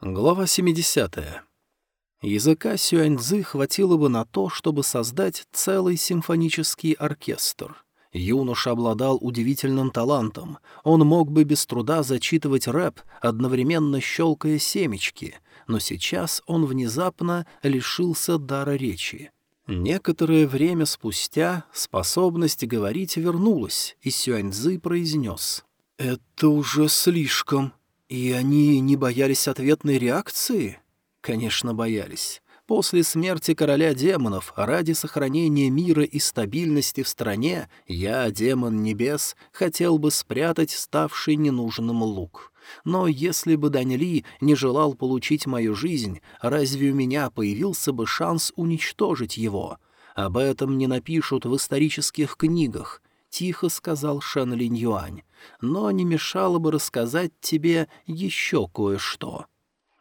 Глава 70. Языка Сюаньцзы хватило бы на то, чтобы создать целый симфонический оркестр. Юноша обладал удивительным талантом. Он мог бы без труда зачитывать рэп, одновременно щелкая семечки, но сейчас он внезапно лишился дара речи. Некоторое время спустя способность говорить вернулась, и Сюаньцзы произнес. «Это уже слишком. И они не боялись ответной реакции? Конечно, боялись. После смерти короля демонов, ради сохранения мира и стабильности в стране, я, демон небес, хотел бы спрятать ставший ненужным лук. Но если бы Даньли не желал получить мою жизнь, разве у меня появился бы шанс уничтожить его? Об этом не напишут в исторических книгах, — тихо сказал Шэн Линь Юань но не мешало бы рассказать тебе еще кое-что.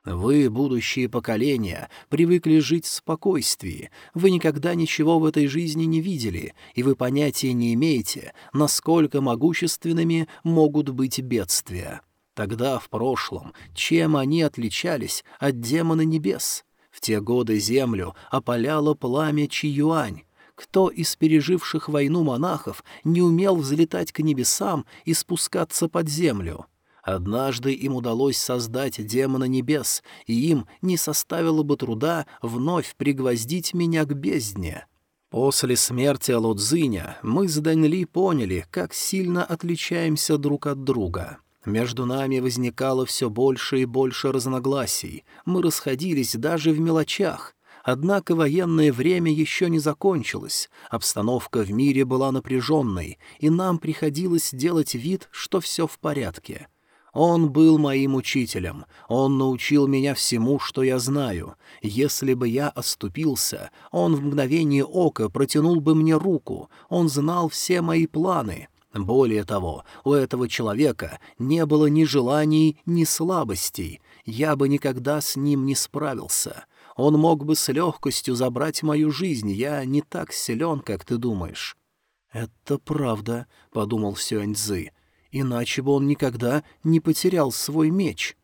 Вы, будущие поколения, привыкли жить в спокойствии, вы никогда ничего в этой жизни не видели, и вы понятия не имеете, насколько могущественными могут быть бедствия. Тогда, в прошлом, чем они отличались от демона небес? В те годы землю опаляло пламя Чиюань, кто из переживших войну монахов не умел взлетать к небесам и спускаться под землю? Однажды им удалось создать демона небес, и им не составило бы труда вновь пригвоздить меня к бездне. После смерти Лодзиня мы с Даньли поняли, как сильно отличаемся друг от друга. Между нами возникало все больше и больше разногласий, мы расходились даже в мелочах, Однако военное время еще не закончилось, обстановка в мире была напряженной, и нам приходилось делать вид, что все в порядке. Он был моим учителем, он научил меня всему, что я знаю. Если бы я оступился, он в мгновение ока протянул бы мне руку, он знал все мои планы». Более того, у этого человека не было ни желаний, ни слабостей. Я бы никогда с ним не справился. Он мог бы с легкостью забрать мою жизнь, я не так силен, как ты думаешь». «Это правда», — подумал Сюаньцзы, — «иначе бы он никогда не потерял свой меч».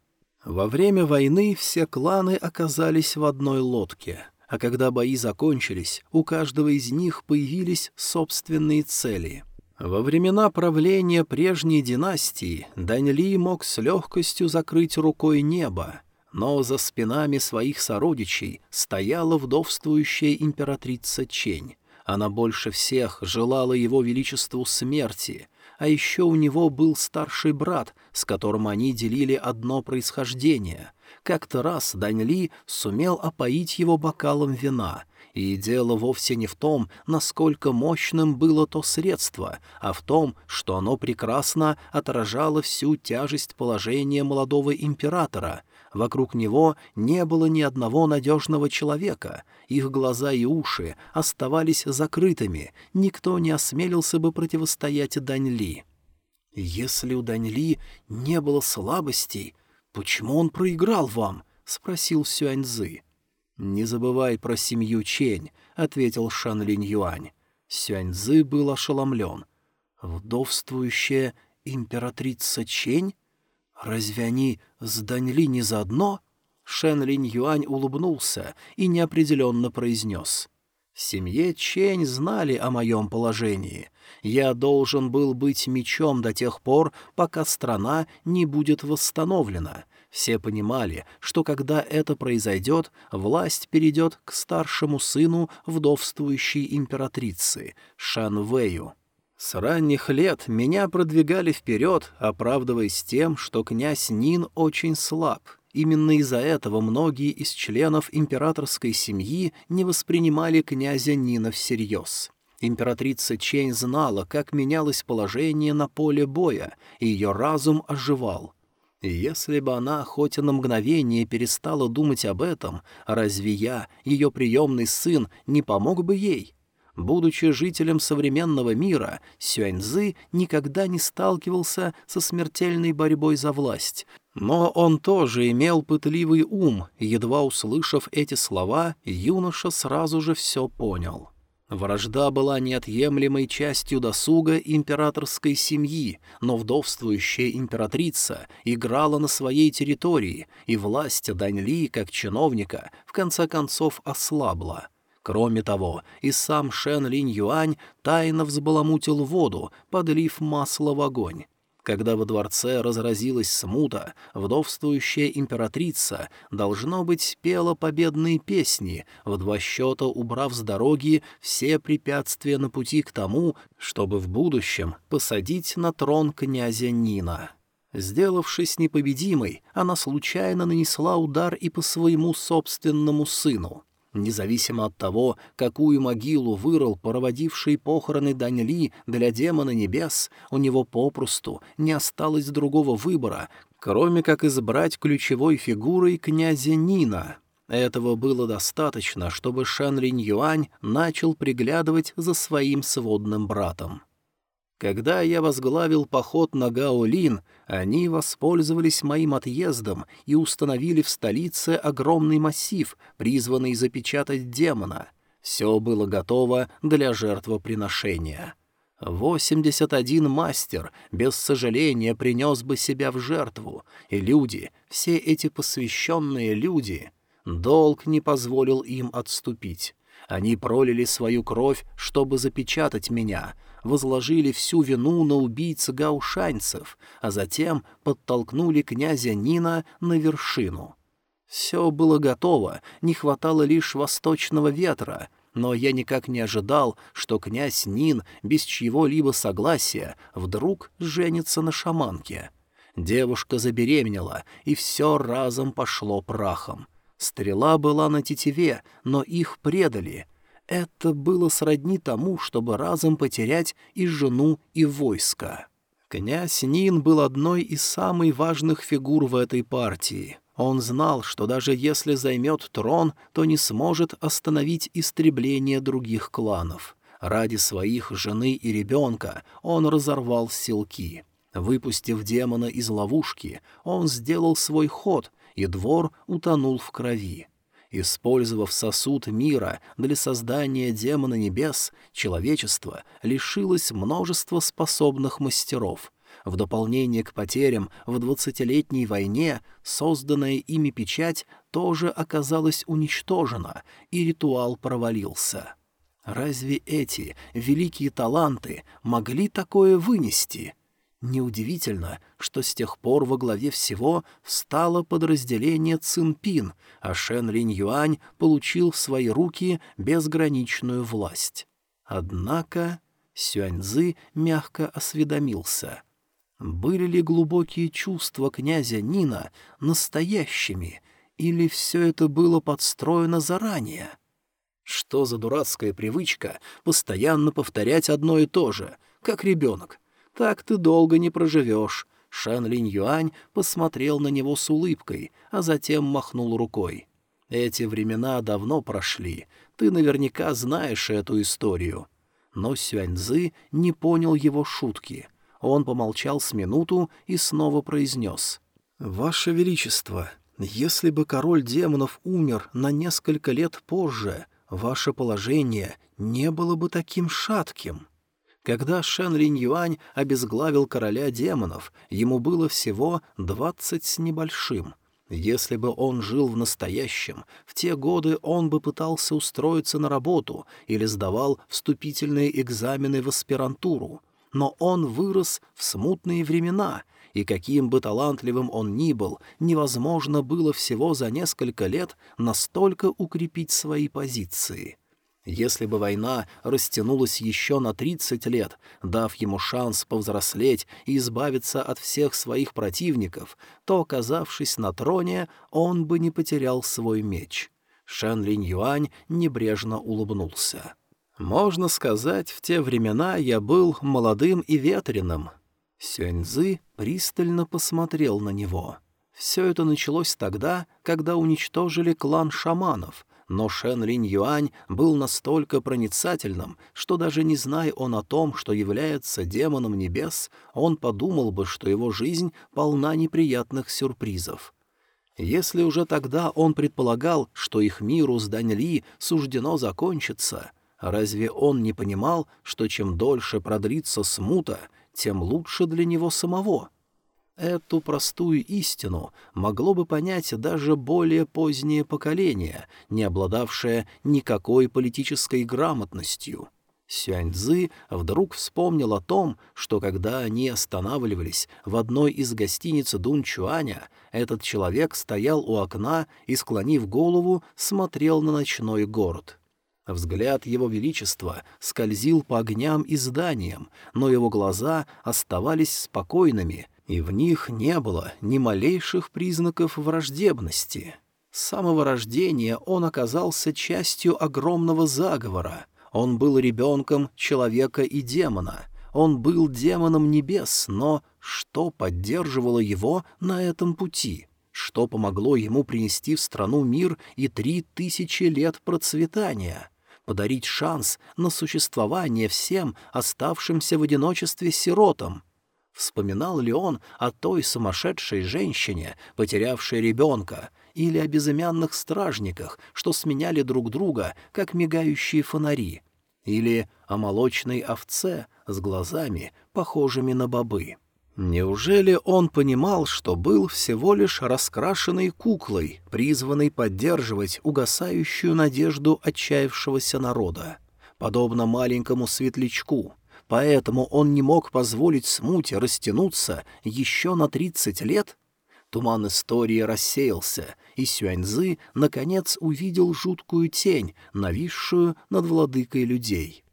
Во время войны все кланы оказались в одной лодке, а когда бои закончились, у каждого из них появились собственные цели. Во времена правления прежней династии Дань Ли мог с легкостью закрыть рукой небо, но за спинами своих сородичей стояла вдовствующая императрица Чень. Она больше всех желала его величеству смерти, а еще у него был старший брат, с которым они делили одно происхождение. Как-то раз Дань Ли сумел опоить его бокалом вина — и дело вовсе не в том, насколько мощным было то средство, а в том, что оно прекрасно отражало всю тяжесть положения молодого императора, Вокруг него не было ни одного надежного человека, их глаза и уши оставались закрытыми, никто не осмелился бы противостоять Даньли. «Если у Даньли не было слабостей, почему он проиграл вам?» — спросил Сюаньзы. «Не забывай про семью Чень», — ответил Шан Линь Юань. Сюаньзы был ошеломлен. «Вдовствующая императрица Чень?» «Разве они с Даньли не заодно?» Шен Линь Юань улыбнулся и неопределенно произнес. «В семье Чень знали о моем положении. Я должен был быть мечом до тех пор, пока страна не будет восстановлена. Все понимали, что когда это произойдет, власть перейдет к старшему сыну вдовствующей императрицы, Шан Вэю. С ранних лет меня продвигали вперед, оправдываясь тем, что князь Нин очень слаб. Именно из-за этого многие из членов императорской семьи не воспринимали князя Нина всерьез. Императрица Чень знала, как менялось положение на поле боя, и ее разум оживал. Если бы она хоть на мгновение перестала думать об этом, разве я, ее приемный сын, не помог бы ей? Будучи жителем современного мира, Сюаньзы никогда не сталкивался со смертельной борьбой за власть. Но он тоже имел пытливый ум, едва услышав эти слова, юноша сразу же все понял. Вражда была неотъемлемой частью досуга императорской семьи, но вдовствующая императрица играла на своей территории, и власть Даньли, как чиновника, в конце концов ослабла. Кроме того, и сам Шен Линь Юань тайно взбаламутил воду, подлив масло в огонь. Когда во дворце разразилась смута, вдовствующая императрица, должно быть, пела победные песни, в два счета убрав с дороги все препятствия на пути к тому, чтобы в будущем посадить на трон князя Нина. Сделавшись непобедимой, она случайно нанесла удар и по своему собственному сыну. Независимо от того, какую могилу вырыл проводивший похороны Даньли для демона небес, у него попросту не осталось другого выбора, кроме как избрать ключевой фигурой князя Нина. Этого было достаточно, чтобы Шан Линь Юань начал приглядывать за своим сводным братом. Когда я возглавил поход на Гаолин, они воспользовались моим отъездом и установили в столице огромный массив, призванный запечатать демона. Все было готово для жертвоприношения. Восемьдесят один мастер без сожаления принес бы себя в жертву, и люди, все эти посвященные люди, долг не позволил им отступить. Они пролили свою кровь, чтобы запечатать меня — возложили всю вину на убийц гаушанцев, а затем подтолкнули князя Нина на вершину. Все было готово, не хватало лишь восточного ветра, но я никак не ожидал, что князь Нин без чьего-либо согласия вдруг женится на шаманке. Девушка забеременела, и все разом пошло прахом. Стрела была на тетиве, но их предали — это было сродни тому, чтобы разом потерять и жену, и войско. Князь Нин был одной из самых важных фигур в этой партии. Он знал, что даже если займет трон, то не сможет остановить истребление других кланов. Ради своих жены и ребенка он разорвал селки. Выпустив демона из ловушки, он сделал свой ход, и двор утонул в крови. Использовав сосуд мира для создания демона небес, человечество лишилось множества способных мастеров. В дополнение к потерям в двадцатилетней войне созданная ими печать тоже оказалась уничтожена, и ритуал провалился. Разве эти великие таланты могли такое вынести? Неудивительно, что с тех пор во главе всего встало подразделение Цинпин, а Шен Линь Юань получил в свои руки безграничную власть. Однако Сюаньзы мягко осведомился. Были ли глубокие чувства князя Нина настоящими, или все это было подстроено заранее? Что за дурацкая привычка постоянно повторять одно и то же, как ребенок, так ты долго не проживешь». Шэн Линь Юань посмотрел на него с улыбкой, а затем махнул рукой. «Эти времена давно прошли. Ты наверняка знаешь эту историю». Но Сюаньзы не понял его шутки. Он помолчал с минуту и снова произнес. «Ваше Величество, если бы король демонов умер на несколько лет позже, ваше положение не было бы таким шатким». Когда Шен Линь Юань обезглавил короля демонов, ему было всего двадцать с небольшим. Если бы он жил в настоящем, в те годы он бы пытался устроиться на работу или сдавал вступительные экзамены в аспирантуру. Но он вырос в смутные времена, и каким бы талантливым он ни был, невозможно было всего за несколько лет настолько укрепить свои позиции. Если бы война растянулась еще на тридцать лет, дав ему шанс повзрослеть и избавиться от всех своих противников, то, оказавшись на троне, он бы не потерял свой меч. Шэн Линь Юань небрежно улыбнулся. «Можно сказать, в те времена я был молодым и ветреным». Сюаньзы пристально посмотрел на него. Все это началось тогда, когда уничтожили клан шаманов — но Шен Линь Юань был настолько проницательным, что даже не зная он о том, что является демоном небес, он подумал бы, что его жизнь полна неприятных сюрпризов. Если уже тогда он предполагал, что их миру с Даньли суждено закончиться, Разве он не понимал, что чем дольше продлится смута, тем лучше для него самого? Эту простую истину могло бы понять даже более позднее поколение, не обладавшее никакой политической грамотностью. Сюаньцзы вдруг вспомнил о том, что когда они останавливались в одной из гостиниц Дунчуаня, этот человек стоял у окна и, склонив голову, смотрел на ночной город. Взгляд его величества скользил по огням и зданиям, но его глаза оставались спокойными, и в них не было ни малейших признаков враждебности. С самого рождения он оказался частью огромного заговора — он был ребенком человека и демона. Он был демоном небес, но что поддерживало его на этом пути? Что помогло ему принести в страну мир и три тысячи лет процветания? Подарить шанс на существование всем оставшимся в одиночестве сиротам? Вспоминал ли он о той сумасшедшей женщине, потерявшей ребенка, или о безымянных стражниках, что сменяли друг друга, как мигающие фонари, или о молочной овце с глазами, похожими на бобы. Неужели он понимал, что был всего лишь раскрашенной куклой, призванной поддерживать угасающую надежду отчаявшегося народа? Подобно маленькому светлячку, поэтому он не мог позволить смуте растянуться еще на тридцать лет? Туман истории рассеялся, и Сюаньзы, наконец, увидел жуткую тень, нависшую над владыкой людей.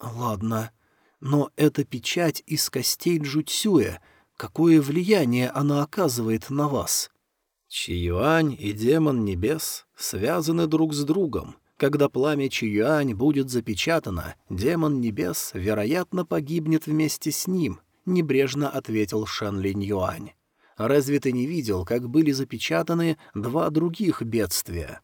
«Ладно, но эта печать из костей Джуцюя, какое влияние она оказывает на вас?» Чиюань и демон небес связаны друг с другом. Когда пламя Чиюань будет запечатано, демон небес, вероятно, погибнет вместе с ним, — небрежно ответил Шан Линь Юань. Разве ты не видел, как были запечатаны два других бедствия?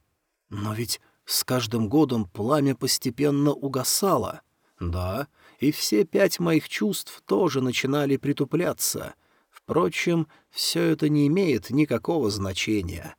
Но ведь с каждым годом пламя постепенно угасало. Да, и все пять моих чувств тоже начинали притупляться. Впрочем, все это не имеет никакого значения.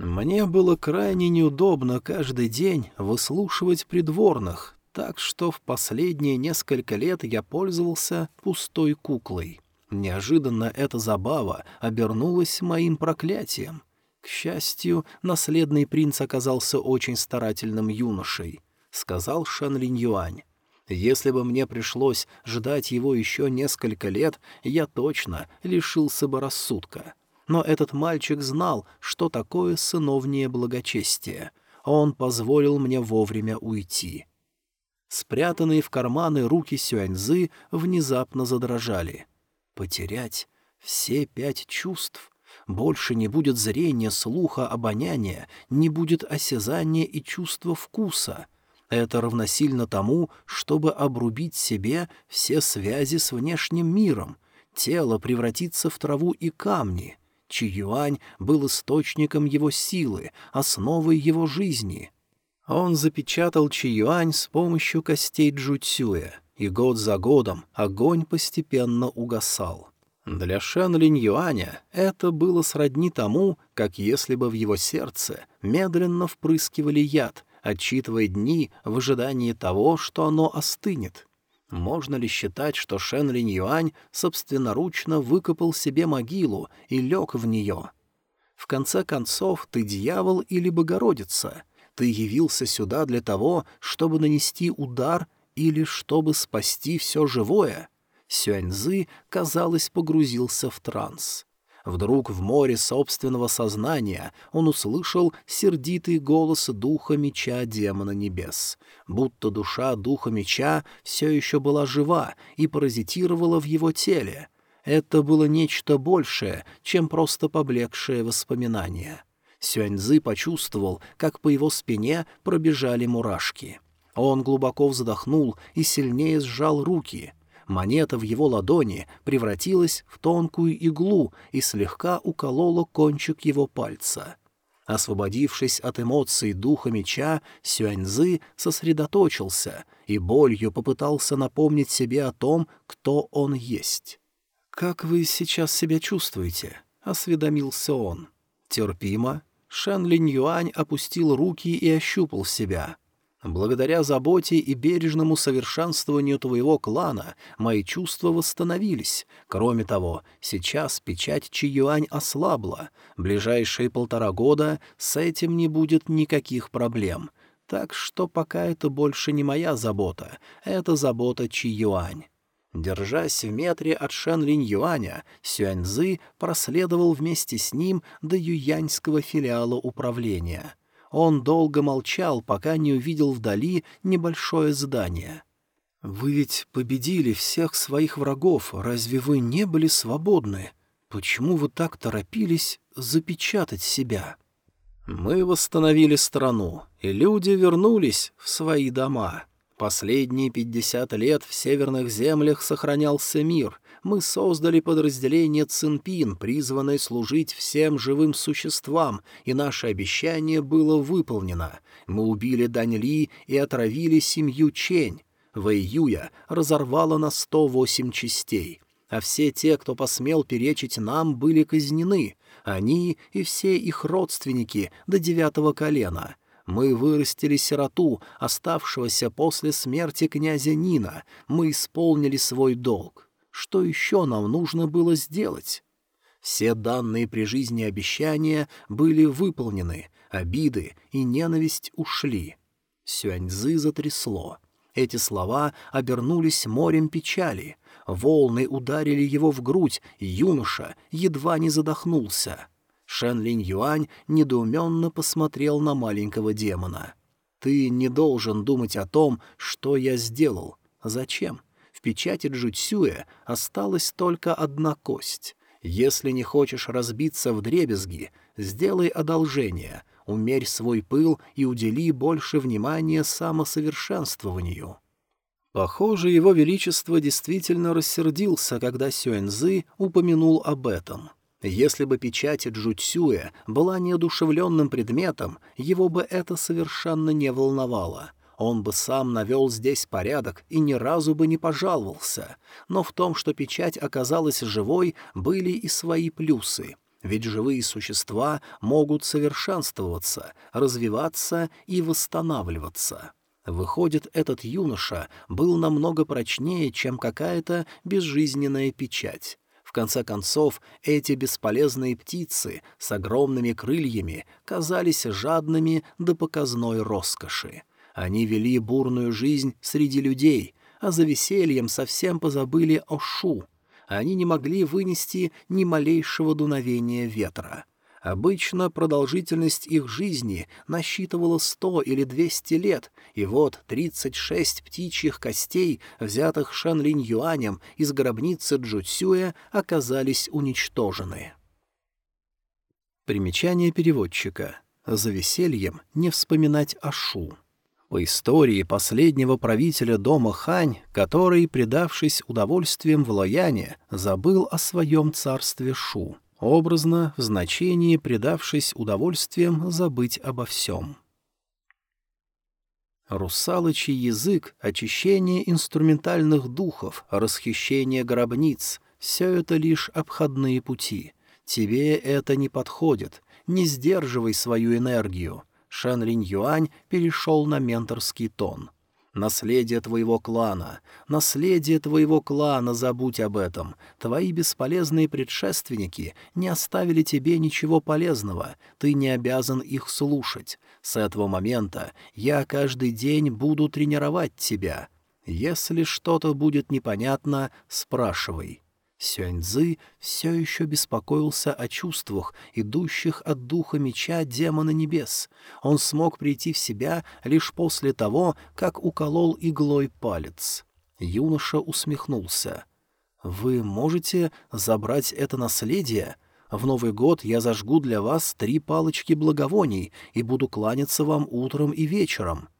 Мне было крайне неудобно каждый день выслушивать придворных, так что в последние несколько лет я пользовался пустой куклой. Неожиданно эта забава обернулась моим проклятием. К счастью, наследный принц оказался очень старательным юношей, — сказал Шан Линь Юань. Если бы мне пришлось ждать его еще несколько лет, я точно лишился бы рассудка. Но этот мальчик знал, что такое сыновнее благочестие. Он позволил мне вовремя уйти. Спрятанные в карманы руки Сюаньзы внезапно задрожали — Потерять все пять чувств? Больше не будет зрения, слуха, обоняния, не будет осязания и чувства вкуса. Это равносильно тому, чтобы обрубить себе все связи с внешним миром. Тело превратится в траву и камни. Чиюань был источником его силы, основой его жизни. Он запечатал Чиюань с помощью костей Джуцюя — и год за годом огонь постепенно угасал. Для Шэн Линь Юаня это было сродни тому, как если бы в его сердце медленно впрыскивали яд, отчитывая дни в ожидании того, что оно остынет. Можно ли считать, что Шэн Линь Юань собственноручно выкопал себе могилу и лег в нее? В конце концов, ты дьявол или Богородица? Ты явился сюда для того, чтобы нанести удар или чтобы спасти все живое? Сюаньзы, казалось, погрузился в транс. Вдруг в море собственного сознания он услышал сердитый голос духа меча демона небес, будто душа духа меча все еще была жива и паразитировала в его теле. Это было нечто большее, чем просто поблекшее воспоминание. Сюаньзы почувствовал, как по его спине пробежали мурашки — он глубоко вздохнул и сильнее сжал руки. Монета в его ладони превратилась в тонкую иглу и слегка уколола кончик его пальца. Освободившись от эмоций духа меча, Сюаньзы сосредоточился и болью попытался напомнить себе о том, кто он есть. «Как вы сейчас себя чувствуете?» — осведомился он. «Терпимо». Шэн Линь Юань опустил руки и ощупал себя. Благодаря заботе и бережному совершенствованию твоего клана мои чувства восстановились. Кроме того, сейчас печать Чиюань ослабла. Ближайшие полтора года с этим не будет никаких проблем. Так что пока это больше не моя забота, это забота Чиюань. Держась в метре от Шен Линь Юаня, Сюаньзы проследовал вместе с ним до юяньского филиала управления — он долго молчал, пока не увидел вдали небольшое здание. «Вы ведь победили всех своих врагов, разве вы не были свободны? Почему вы так торопились запечатать себя?» «Мы восстановили страну, и люди вернулись в свои дома. Последние пятьдесят лет в северных землях сохранялся мир, мы создали подразделение Цинпин, призванное служить всем живым существам, и наше обещание было выполнено. Мы убили Дань Ли и отравили семью Чень. Вэйюя разорвала на сто восемь частей. А все те, кто посмел перечить нам, были казнены. Они и все их родственники до девятого колена — мы вырастили сироту, оставшегося после смерти князя Нина. Мы исполнили свой долг. Что еще нам нужно было сделать? Все данные при жизни обещания были выполнены, обиды и ненависть ушли. Сюаньзы затрясло. Эти слова обернулись морем печали. Волны ударили его в грудь, юноша едва не задохнулся. Шен Линь Юань недоуменно посмотрел на маленького демона. «Ты не должен думать о том, что я сделал. Зачем? В печати Джуцюя осталась только одна кость. Если не хочешь разбиться в дребезги, сделай одолжение, умерь свой пыл и удели больше внимания самосовершенствованию». Похоже, его величество действительно рассердился, когда Сюэньзы упомянул об этом. Если бы печать Джуцюя была неодушевленным предметом, его бы это совершенно не волновало — он бы сам навел здесь порядок и ни разу бы не пожаловался. Но в том, что печать оказалась живой, были и свои плюсы. Ведь живые существа могут совершенствоваться, развиваться и восстанавливаться. Выходит, этот юноша был намного прочнее, чем какая-то безжизненная печать. В конце концов, эти бесполезные птицы с огромными крыльями казались жадными до показной роскоши. Они вели бурную жизнь среди людей, а за весельем совсем позабыли о Шу. Они не могли вынести ни малейшего дуновения ветра. Обычно продолжительность их жизни насчитывала сто или двести лет, и вот тридцать шесть птичьих костей, взятых Шан Линь Юанем из гробницы Джуцюя, оказались уничтожены. Примечание переводчика. За весельем не вспоминать о Шу. По истории последнего правителя дома Хань, который, предавшись удовольствием в Лояне, забыл о своем царстве Шу. Образно, в значении, предавшись удовольствием, забыть обо всем. Русалочий язык, очищение инструментальных духов, расхищение гробниц — все это лишь обходные пути. Тебе это не подходит, не сдерживай свою энергию — Шэн Линь Юань перешел на менторский тон. «Наследие твоего клана, наследие твоего клана, забудь об этом. Твои бесполезные предшественники не оставили тебе ничего полезного, ты не обязан их слушать. С этого момента я каждый день буду тренировать тебя. Если что-то будет непонятно, спрашивай». Сюаньзы все еще беспокоился о чувствах, идущих от духа меча демона небес. Он смог прийти в себя лишь после того, как уколол иглой палец. Юноша усмехнулся. «Вы можете забрать это наследие? В Новый год я зажгу для вас три палочки благовоний и буду кланяться вам утром и вечером».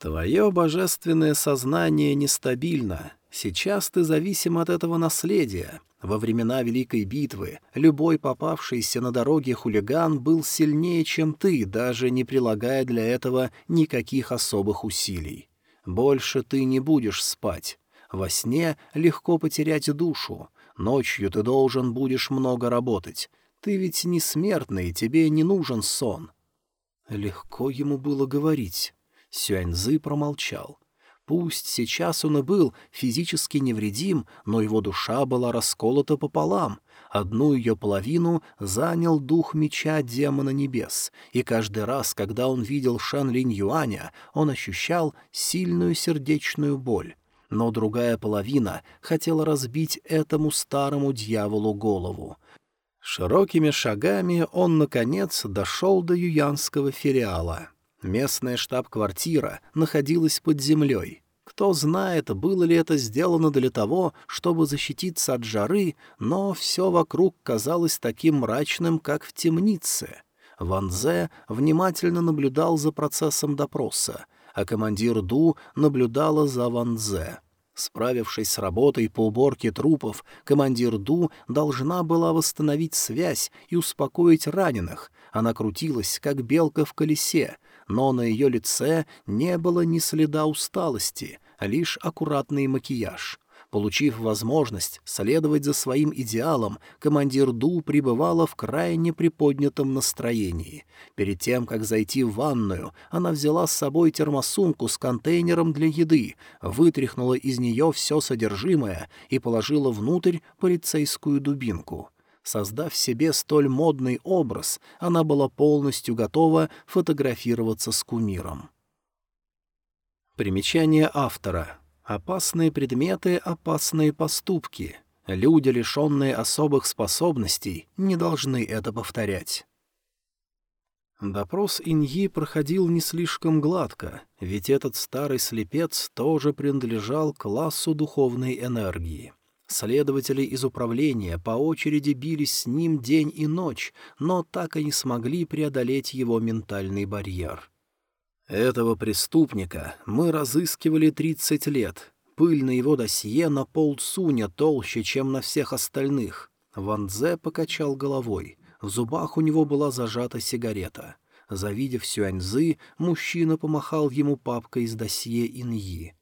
«Твое божественное сознание нестабильно. Сейчас ты зависим от этого наследия. Во времена Великой битвы любой попавшийся на дороге хулиган был сильнее, чем ты, даже не прилагая для этого никаких особых усилий. Больше ты не будешь спать. Во сне легко потерять душу. Ночью ты должен будешь много работать. Ты ведь не смертный, тебе не нужен сон. Легко ему было говорить. Сюаньзы промолчал. Пусть сейчас он и был физически невредим, но его душа была расколота пополам. Одну ее половину занял дух меча демона небес, и каждый раз, когда он видел Шан Линь Юаня, он ощущал сильную сердечную боль. Но другая половина хотела разбить этому старому дьяволу голову. Широкими шагами он, наконец, дошел до юянского филиала. Местная штаб-квартира находилась под землей. Кто знает, было ли это сделано для того, чтобы защититься от жары, но все вокруг казалось таким мрачным, как в темнице. Ван Зе внимательно наблюдал за процессом допроса, а командир Ду наблюдала за Ван Зе. Справившись с работой по уборке трупов, командир Ду должна была восстановить связь и успокоить раненых. Она крутилась, как белка в колесе, но на ее лице не было ни следа усталости, а лишь аккуратный макияж. Получив возможность следовать за своим идеалом, командир Ду пребывала в крайне приподнятом настроении. Перед тем, как зайти в ванную, она взяла с собой термосумку с контейнером для еды, вытряхнула из нее все содержимое и положила внутрь полицейскую дубинку. Создав себе столь модный образ, она была полностью готова фотографироваться с кумиром. Примечание автора. Опасные предметы — опасные поступки. Люди, лишенные особых способностей, не должны это повторять. Допрос Иньи проходил не слишком гладко, ведь этот старый слепец тоже принадлежал классу духовной энергии. Следователи из управления по очереди бились с ним день и ночь, но так и не смогли преодолеть его ментальный барьер. Этого преступника мы разыскивали тридцать лет. Пыль на его досье на полцуня толще, чем на всех остальных. Ван Дзе покачал головой. В зубах у него была зажата сигарета. Завидев Сюаньзы, мужчина помахал ему папкой из досье Иньи.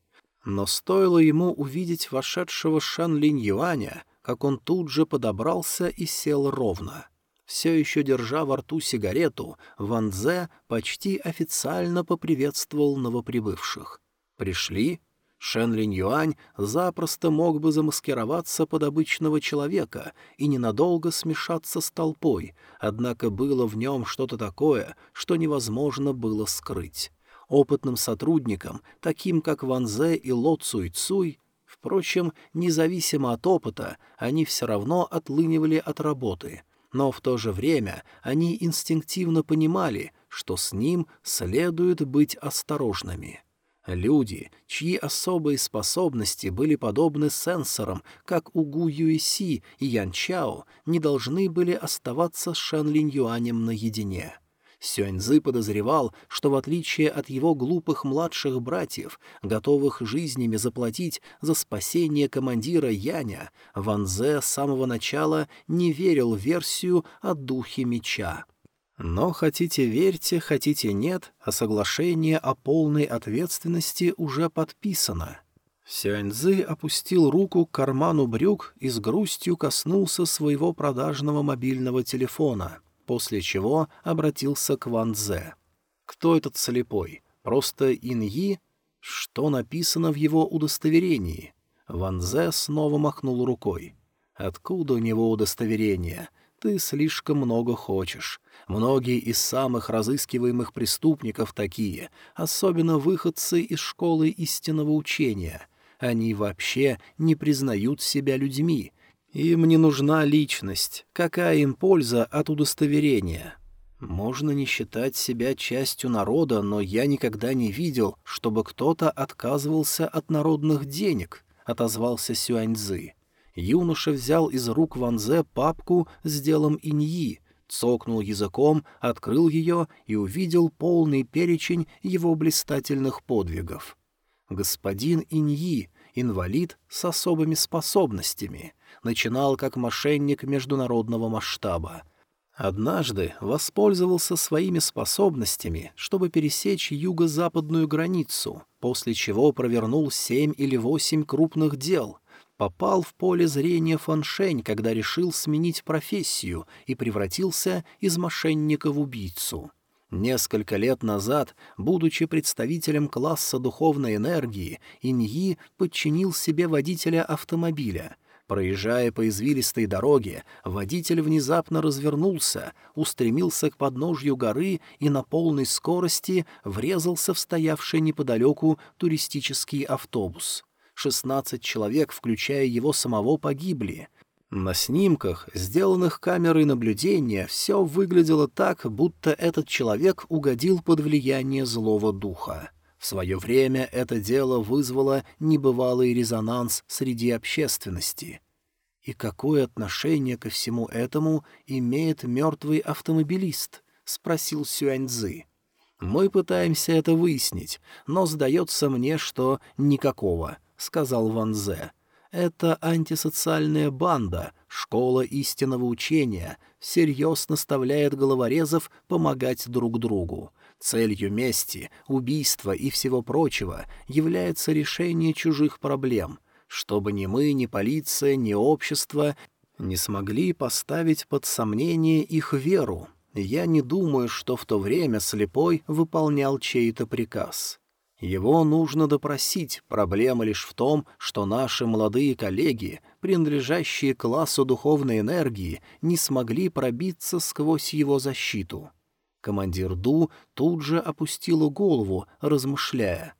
Но стоило ему увидеть вошедшего Шан Линь Юаня, как он тут же подобрался и сел ровно. Все еще держа во рту сигарету, Ван Дзе почти официально поприветствовал новоприбывших. «Пришли?» Шен Линь Юань запросто мог бы замаскироваться под обычного человека и ненадолго смешаться с толпой, однако было в нем что-то такое, что невозможно было скрыть. Опытным сотрудникам, таким как Ван Зе и Ло Цуй Цуй, впрочем, независимо от опыта, они все равно отлынивали от работы — но в то же время они инстинктивно понимали, что с ним следует быть осторожными. Люди, чьи особые способности были подобны сенсорам, как у Гу Юэси и Ян Чао, не должны были оставаться с Шан Линь Юанем наедине. Сюаньзы подозревал, что в отличие от его глупых младших братьев, готовых жизнями заплатить за спасение командира Яня, Ван Зе с самого начала не верил в версию о духе меча. Но хотите верьте, хотите нет, а соглашение о полной ответственности уже подписано. Сюаньзы опустил руку к карману брюк и с грустью коснулся своего продажного мобильного телефона — после чего обратился к Ван Дзе. «Кто этот слепой? Просто Иньи? Что написано в его удостоверении?» Ван Дзе снова махнул рукой. «Откуда у него удостоверение? Ты слишком много хочешь. Многие из самых разыскиваемых преступников такие, особенно выходцы из школы истинного учения. Они вообще не признают себя людьми, им не нужна личность. Какая им польза от удостоверения? Можно не считать себя частью народа, но я никогда не видел, чтобы кто-то отказывался от народных денег, — отозвался Сюаньзы. Юноша взял из рук Ванзе папку с делом иньи, цокнул языком, открыл ее и увидел полный перечень его блистательных подвигов. Господин Иньи, инвалид с особыми способностями — начинал как мошенник международного масштаба. Однажды воспользовался своими способностями, чтобы пересечь юго-западную границу, после чего провернул семь или восемь крупных дел, попал в поле зрения Фаншень, когда решил сменить профессию и превратился из мошенника в убийцу. Несколько лет назад, будучи представителем класса духовной энергии, Иньи подчинил себе водителя автомобиля. Проезжая по извилистой дороге, водитель внезапно развернулся, устремился к подножью горы и на полной скорости врезался в стоявший неподалеку туристический автобус. Шестнадцать человек, включая его самого, погибли — на снимках, сделанных камерой наблюдения, все выглядело так, будто этот человек угодил под влияние злого духа. В свое время это дело вызвало небывалый резонанс среди общественности. «И какое отношение ко всему этому имеет мертвый автомобилист?» — спросил Сюаньзы. «Мы пытаемся это выяснить, но сдается мне, что никакого», — сказал Ван Зе. Это антисоциальная банда, школа истинного учения, всерьез наставляет головорезов помогать друг другу. Целью мести, убийства и всего прочего является решение чужих проблем, чтобы ни мы, ни полиция, ни общество не смогли поставить под сомнение их веру. Я не думаю, что в то время слепой выполнял чей-то приказ. Его нужно допросить, проблема лишь в том, что наши молодые коллеги, принадлежащие классу духовной энергии, не смогли пробиться сквозь его защиту. Командир Ду тут же опустила голову, размышляя.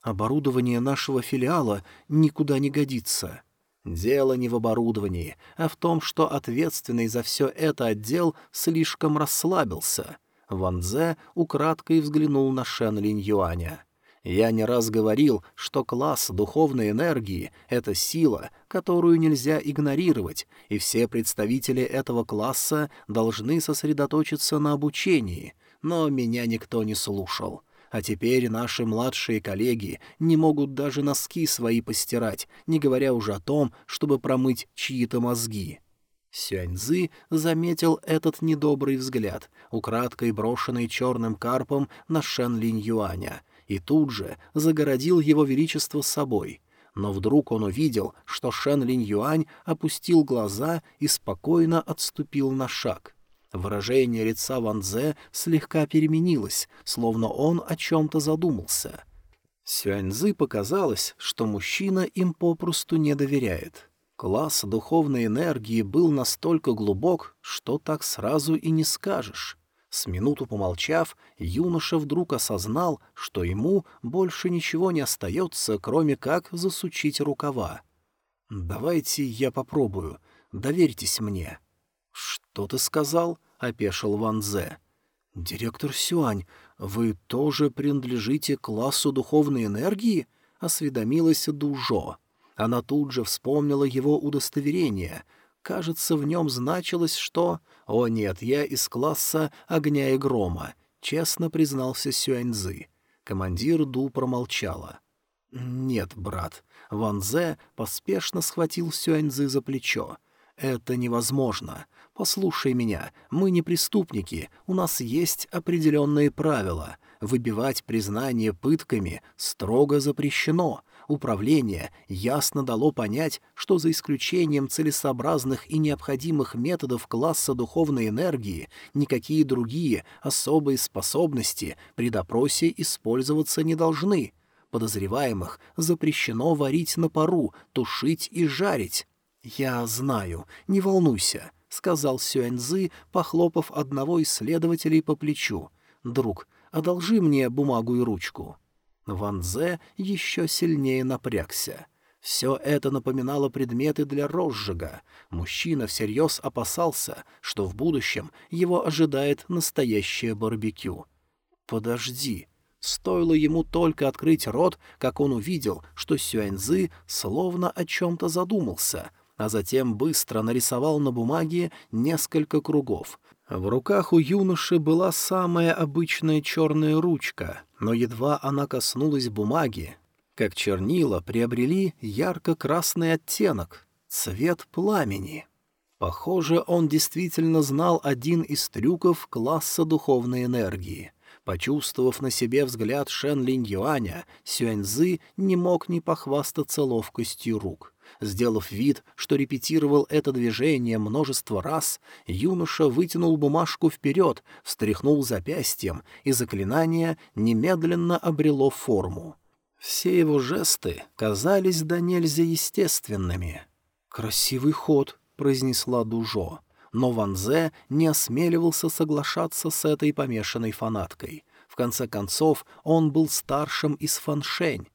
«Оборудование нашего филиала никуда не годится». Дело не в оборудовании, а в том, что ответственный за все это отдел слишком расслабился. Ван Дзе украдкой взглянул на Шен Линь Юаня. Я не раз говорил, что класс духовной энергии — это сила, которую нельзя игнорировать, и все представители этого класса должны сосредоточиться на обучении, но меня никто не слушал. А теперь наши младшие коллеги не могут даже носки свои постирать, не говоря уже о том, чтобы промыть чьи-то мозги. Сюаньзы заметил этот недобрый взгляд, украдкой брошенный черным карпом на Шен Линь Юаня, и тут же загородил его величество собой. Но вдруг он увидел, что Шен Линь Юань опустил глаза и спокойно отступил на шаг. Выражение лица Ван Дзе слегка переменилось, словно он о чем-то задумался. Сюаньзы показалось, что мужчина им попросту не доверяет. Класс духовной энергии был настолько глубок, что так сразу и не скажешь. С минуту помолчав, юноша вдруг осознал, что ему больше ничего не остается, кроме как засучить рукава. «Давайте я попробую. Доверьтесь мне». «Что ты сказал?» — опешил Ван Зе. «Директор Сюань, вы тоже принадлежите классу духовной энергии?» — осведомилась Дужо. Она тут же вспомнила его удостоверение — Кажется, в нем значилось, что... «О нет, я из класса огня и грома», — честно признался Сюаньзы. Командир Ду промолчала. «Нет, брат». Ван Зе поспешно схватил Сюаньзы за плечо. «Это невозможно. Послушай меня, мы не преступники, у нас есть определенные правила. Выбивать признание пытками строго запрещено. Управление ясно дало понять, что за исключением целесообразных и необходимых методов класса духовной энергии никакие другие особые способности при допросе использоваться не должны. Подозреваемых запрещено варить на пару, тушить и жарить. «Я знаю, не волнуйся», — сказал Сюэньзы, похлопав одного из следователей по плечу. «Друг, одолжи мне бумагу и ручку». Ван Зе еще сильнее напрягся. Все это напоминало предметы для розжига. Мужчина всерьез опасался, что в будущем его ожидает настоящее барбекю. «Подожди». Стоило ему только открыть рот, как он увидел, что Сюаньзы словно о чем-то задумался, а затем быстро нарисовал на бумаге несколько кругов, в руках у юноши была самая обычная черная ручка, но едва она коснулась бумаги, как чернила приобрели ярко-красный оттенок, цвет пламени. Похоже, он действительно знал один из трюков класса духовной энергии. Почувствовав на себе взгляд Шен Линь Юаня, Сюаньзы не мог не похвастаться ловкостью рук — Сделав вид, что репетировал это движение множество раз, юноша вытянул бумажку вперед, встряхнул запястьем, и заклинание немедленно обрело форму. Все его жесты казались до нельзя естественными. «Красивый ход», — произнесла Дужо. Но Ван Зе не осмеливался соглашаться с этой помешанной фанаткой. В конце концов, он был старшим из фаншень,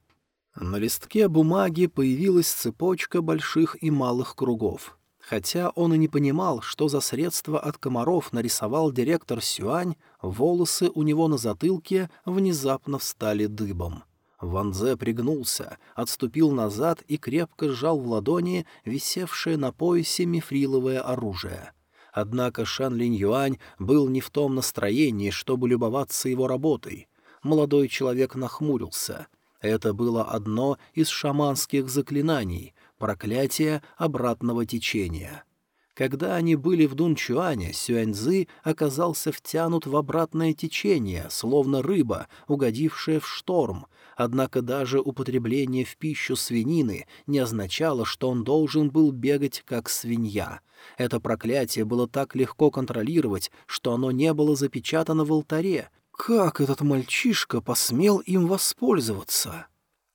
на листке бумаги появилась цепочка больших и малых кругов. Хотя он и не понимал, что за средства от комаров нарисовал директор Сюань, волосы у него на затылке внезапно встали дыбом. Ванзе пригнулся, отступил назад и крепко сжал в ладони висевшее на поясе мифриловое оружие. Однако Шан Линь Юань был не в том настроении, чтобы любоваться его работой. Молодой человек нахмурился — это было одно из шаманских заклинаний — проклятие обратного течения. Когда они были в Дунчуане, Сюаньзы оказался втянут в обратное течение, словно рыба, угодившая в шторм, однако даже употребление в пищу свинины не означало, что он должен был бегать как свинья. Это проклятие было так легко контролировать, что оно не было запечатано в алтаре, как этот мальчишка посмел им воспользоваться?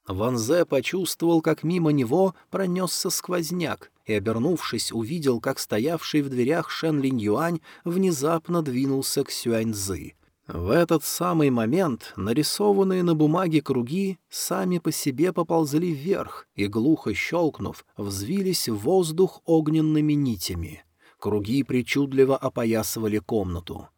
Ван Зе почувствовал, как мимо него пронесся сквозняк, и, обернувшись, увидел, как стоявший в дверях Шен Линь Юань внезапно двинулся к Сюань Цзы. В этот самый момент нарисованные на бумаге круги сами по себе поползли вверх и, глухо щелкнув, взвились в воздух огненными нитями. Круги причудливо опоясывали комнату.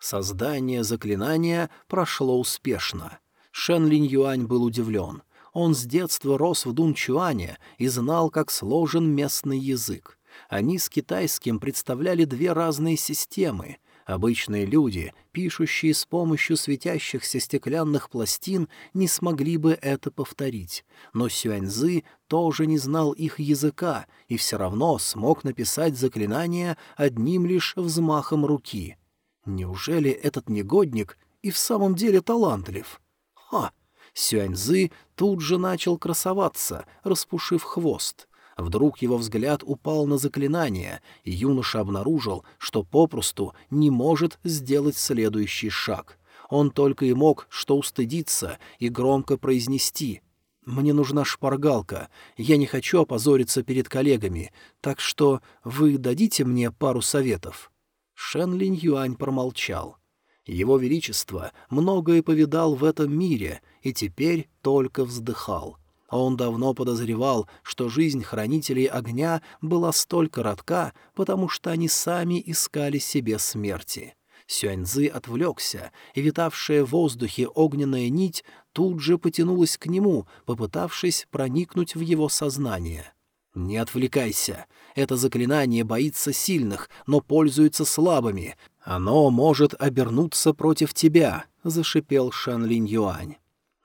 Создание заклинания прошло успешно. Шен Линь Юань был удивлен. Он с детства рос в Дунчуане и знал, как сложен местный язык. Они с китайским представляли две разные системы. Обычные люди, пишущие с помощью светящихся стеклянных пластин, не смогли бы это повторить. Но Сюаньзы тоже не знал их языка и все равно смог написать заклинание одним лишь взмахом руки — Неужели этот негодник и в самом деле талантлив? Ха! Сюаньзы тут же начал красоваться, распушив хвост. Вдруг его взгляд упал на заклинание, и юноша обнаружил, что попросту не может сделать следующий шаг. Он только и мог что устыдиться и громко произнести «Мне нужна шпаргалка, я не хочу опозориться перед коллегами, так что вы дадите мне пару советов?» Шен Линь Юань промолчал. Его Величество многое повидал в этом мире и теперь только вздыхал. Он давно подозревал, что жизнь хранителей огня была столь коротка, потому что они сами искали себе смерти. Сюаньзы отвлекся, и витавшая в воздухе огненная нить тут же потянулась к нему, попытавшись проникнуть в его сознание. «Не отвлекайся. Это заклинание боится сильных, но пользуется слабыми. Оно может обернуться против тебя», — зашипел Шан Линь Юань.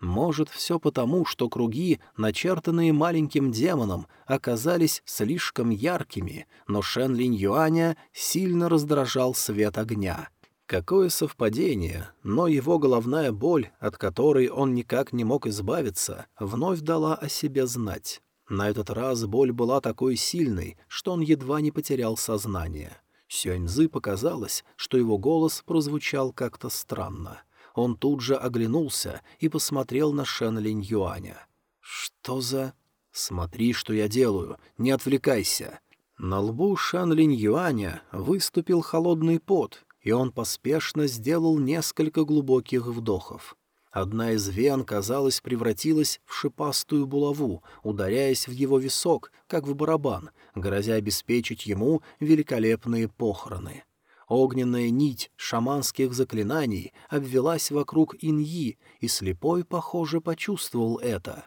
Может, все потому, что круги, начертанные маленьким демоном, оказались слишком яркими, но Шен Линь Юаня сильно раздражал свет огня. Какое совпадение, но его головная боль, от которой он никак не мог избавиться, вновь дала о себе знать. На этот раз боль была такой сильной, что он едва не потерял сознание. Сюаньзы показалось, что его голос прозвучал как-то странно. Он тут же оглянулся и посмотрел на Шен Линь Юаня. «Что за...» «Смотри, что я делаю, не отвлекайся». На лбу Шан Линь Юаня выступил холодный пот, и он поспешно сделал несколько глубоких вдохов. Одна из вен, казалось, превратилась в шипастую булаву, ударяясь в его висок, как в барабан, грозя обеспечить ему великолепные похороны. Огненная нить шаманских заклинаний обвелась вокруг Иньи, и слепой, похоже, почувствовал это.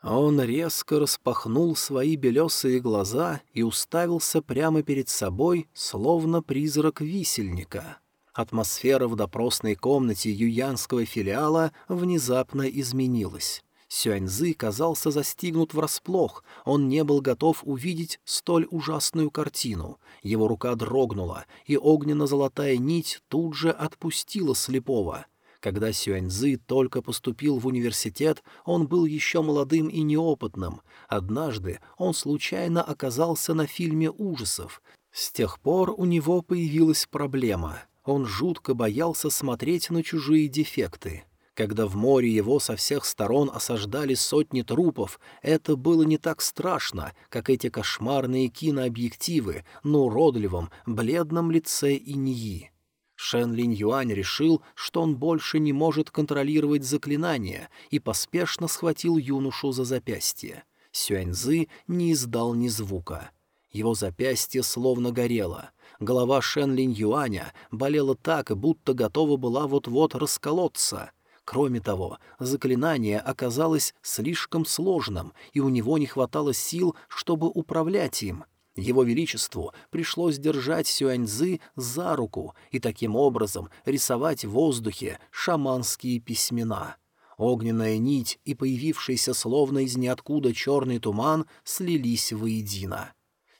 Он резко распахнул свои белесые глаза и уставился прямо перед собой, словно призрак висельника. Атмосфера в допросной комнате юянского филиала внезапно изменилась. Сюаньзы казался застигнут врасплох, он не был готов увидеть столь ужасную картину. Его рука дрогнула, и огненно-золотая нить тут же отпустила слепого. Когда Сюаньзы только поступил в университет, он был еще молодым и неопытным. Однажды он случайно оказался на фильме ужасов. С тех пор у него появилась проблема. Он жутко боялся смотреть на чужие дефекты. Когда в море его со всех сторон осаждали сотни трупов, это было не так страшно, как эти кошмарные кинообъективы на уродливом, бледном лице Иньи. Шен Линь Юань решил, что он больше не может контролировать заклинание, и поспешно схватил юношу за запястье. Сюаньзы не издал ни звука. Его запястье словно горело. Голова Шен Линь Юаня болела так, будто готова была вот-вот расколоться — Кроме того, заклинание оказалось слишком сложным, и у него не хватало сил, чтобы управлять им. Его Величеству пришлось держать Сюаньзы за руку и таким образом рисовать в воздухе шаманские письмена. Огненная нить и появившийся словно из ниоткуда черный туман слились воедино.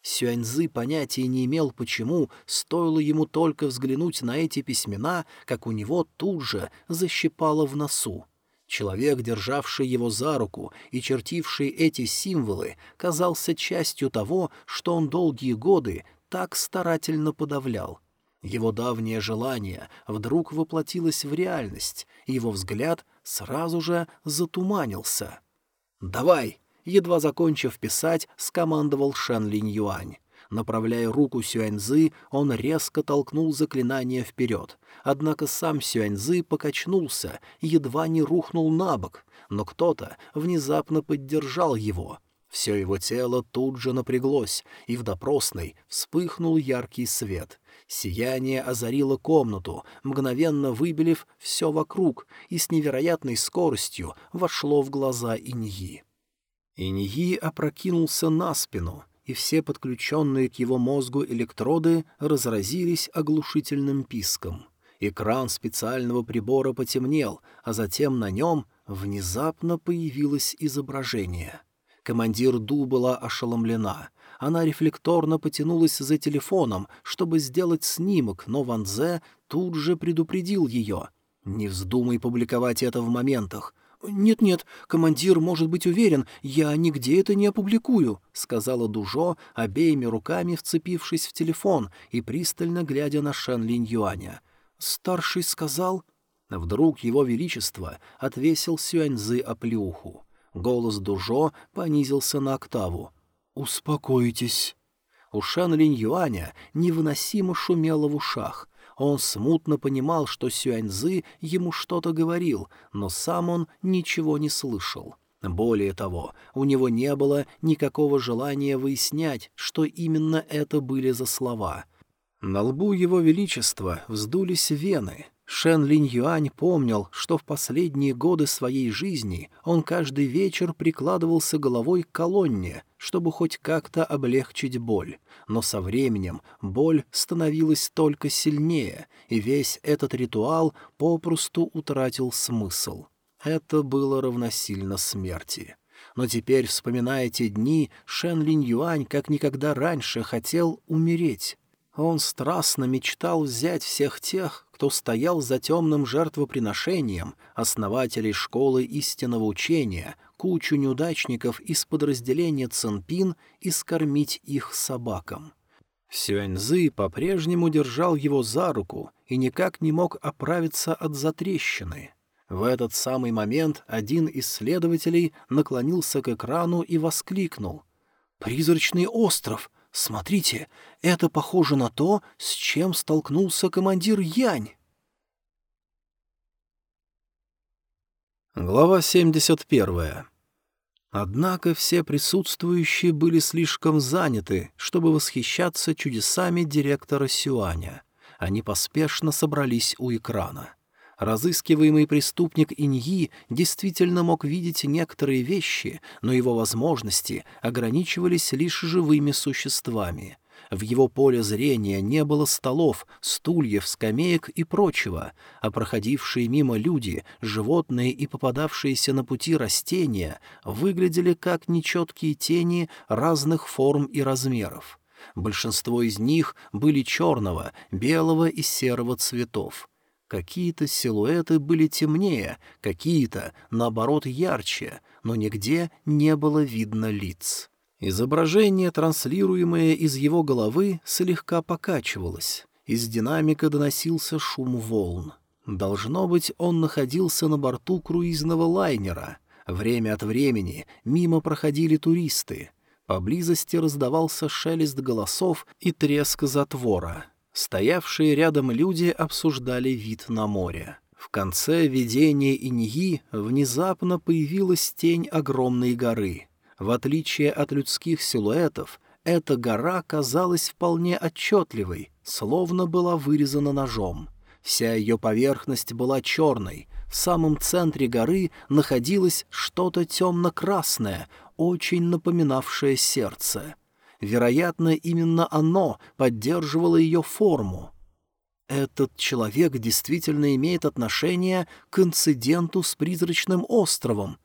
Сюаньзы понятия не имел, почему, стоило ему только взглянуть на эти письмена, как у него тут же защипало в носу. Человек, державший его за руку и чертивший эти символы, казался частью того, что он долгие годы так старательно подавлял. Его давнее желание вдруг воплотилось в реальность, и его взгляд сразу же затуманился. «Давай!» Едва закончив писать, скомандовал Шэн Линь Юань. Направляя руку Сюаньзы, он резко толкнул заклинание вперед. Однако сам Сюаньзы покачнулся, едва не рухнул на бок, но кто-то внезапно поддержал его. Все его тело тут же напряглось, и в допросной вспыхнул яркий свет. Сияние озарило комнату, мгновенно выбелив все вокруг, и с невероятной скоростью вошло в глаза Иньи. Иньи опрокинулся на спину, и все подключенные к его мозгу электроды разразились оглушительным писком. Экран специального прибора потемнел, а затем на нем внезапно появилось изображение. Командир Ду была ошеломлена. Она рефлекторно потянулась за телефоном, чтобы сделать снимок, но Ван Зе тут же предупредил ее. «Не вздумай публиковать это в моментах. «Нет-нет, командир может быть уверен, я нигде это не опубликую», — сказала Дужо, обеими руками вцепившись в телефон и пристально глядя на Шен Линь Юаня. «Старший сказал...» Вдруг его величество отвесил Сюаньзы оплеуху. Голос Дужо понизился на октаву. «Успокойтесь». У Шен Линь Юаня невыносимо шумело в ушах — он смутно понимал, что Сюаньзы ему что-то говорил, но сам он ничего не слышал. Более того, у него не было никакого желания выяснять, что именно это были за слова. На лбу его величества вздулись вены — Шен Линь Юань помнил, что в последние годы своей жизни он каждый вечер прикладывался головой к колонне, чтобы хоть как-то облегчить боль. Но со временем боль становилась только сильнее, и весь этот ритуал попросту утратил смысл. Это было равносильно смерти. Но теперь, вспоминая те дни, Шен Линь Юань как никогда раньше хотел умереть. Он страстно мечтал взять всех тех, кто стоял за темным жертвоприношением, основателей школы истинного учения, кучу неудачников из подразделения Цинпин и скормить их собакам. Сюаньзы по-прежнему держал его за руку и никак не мог оправиться от затрещины. В этот самый момент один из следователей наклонился к экрану и воскликнул. «Призрачный остров! «Смотрите, это похоже на то, с чем столкнулся командир Янь». Глава 71. Однако все присутствующие были слишком заняты, чтобы восхищаться чудесами директора Сюаня. Они поспешно собрались у экрана. Разыскиваемый преступник Иньи действительно мог видеть некоторые вещи, но его возможности ограничивались лишь живыми существами. В его поле зрения не было столов, стульев, скамеек и прочего, а проходившие мимо люди, животные и попадавшиеся на пути растения выглядели как нечеткие тени разных форм и размеров. Большинство из них были черного, белого и серого цветов. Какие-то силуэты были темнее, какие-то, наоборот, ярче, но нигде не было видно лиц. Изображение, транслируемое из его головы, слегка покачивалось. Из динамика доносился шум волн. Должно быть, он находился на борту круизного лайнера. Время от времени мимо проходили туристы. Поблизости раздавался шелест голосов и треск затвора. Стоявшие рядом люди обсуждали вид на море. В конце видения Иньи внезапно появилась тень огромной горы. В отличие от людских силуэтов, эта гора казалась вполне отчетливой, словно была вырезана ножом. Вся ее поверхность была черной. В самом центре горы находилось что-то темно-красное, очень напоминавшее сердце. Вероятно, именно оно поддерживало ее форму. Этот человек действительно имеет отношение к инциденту с призрачным островом.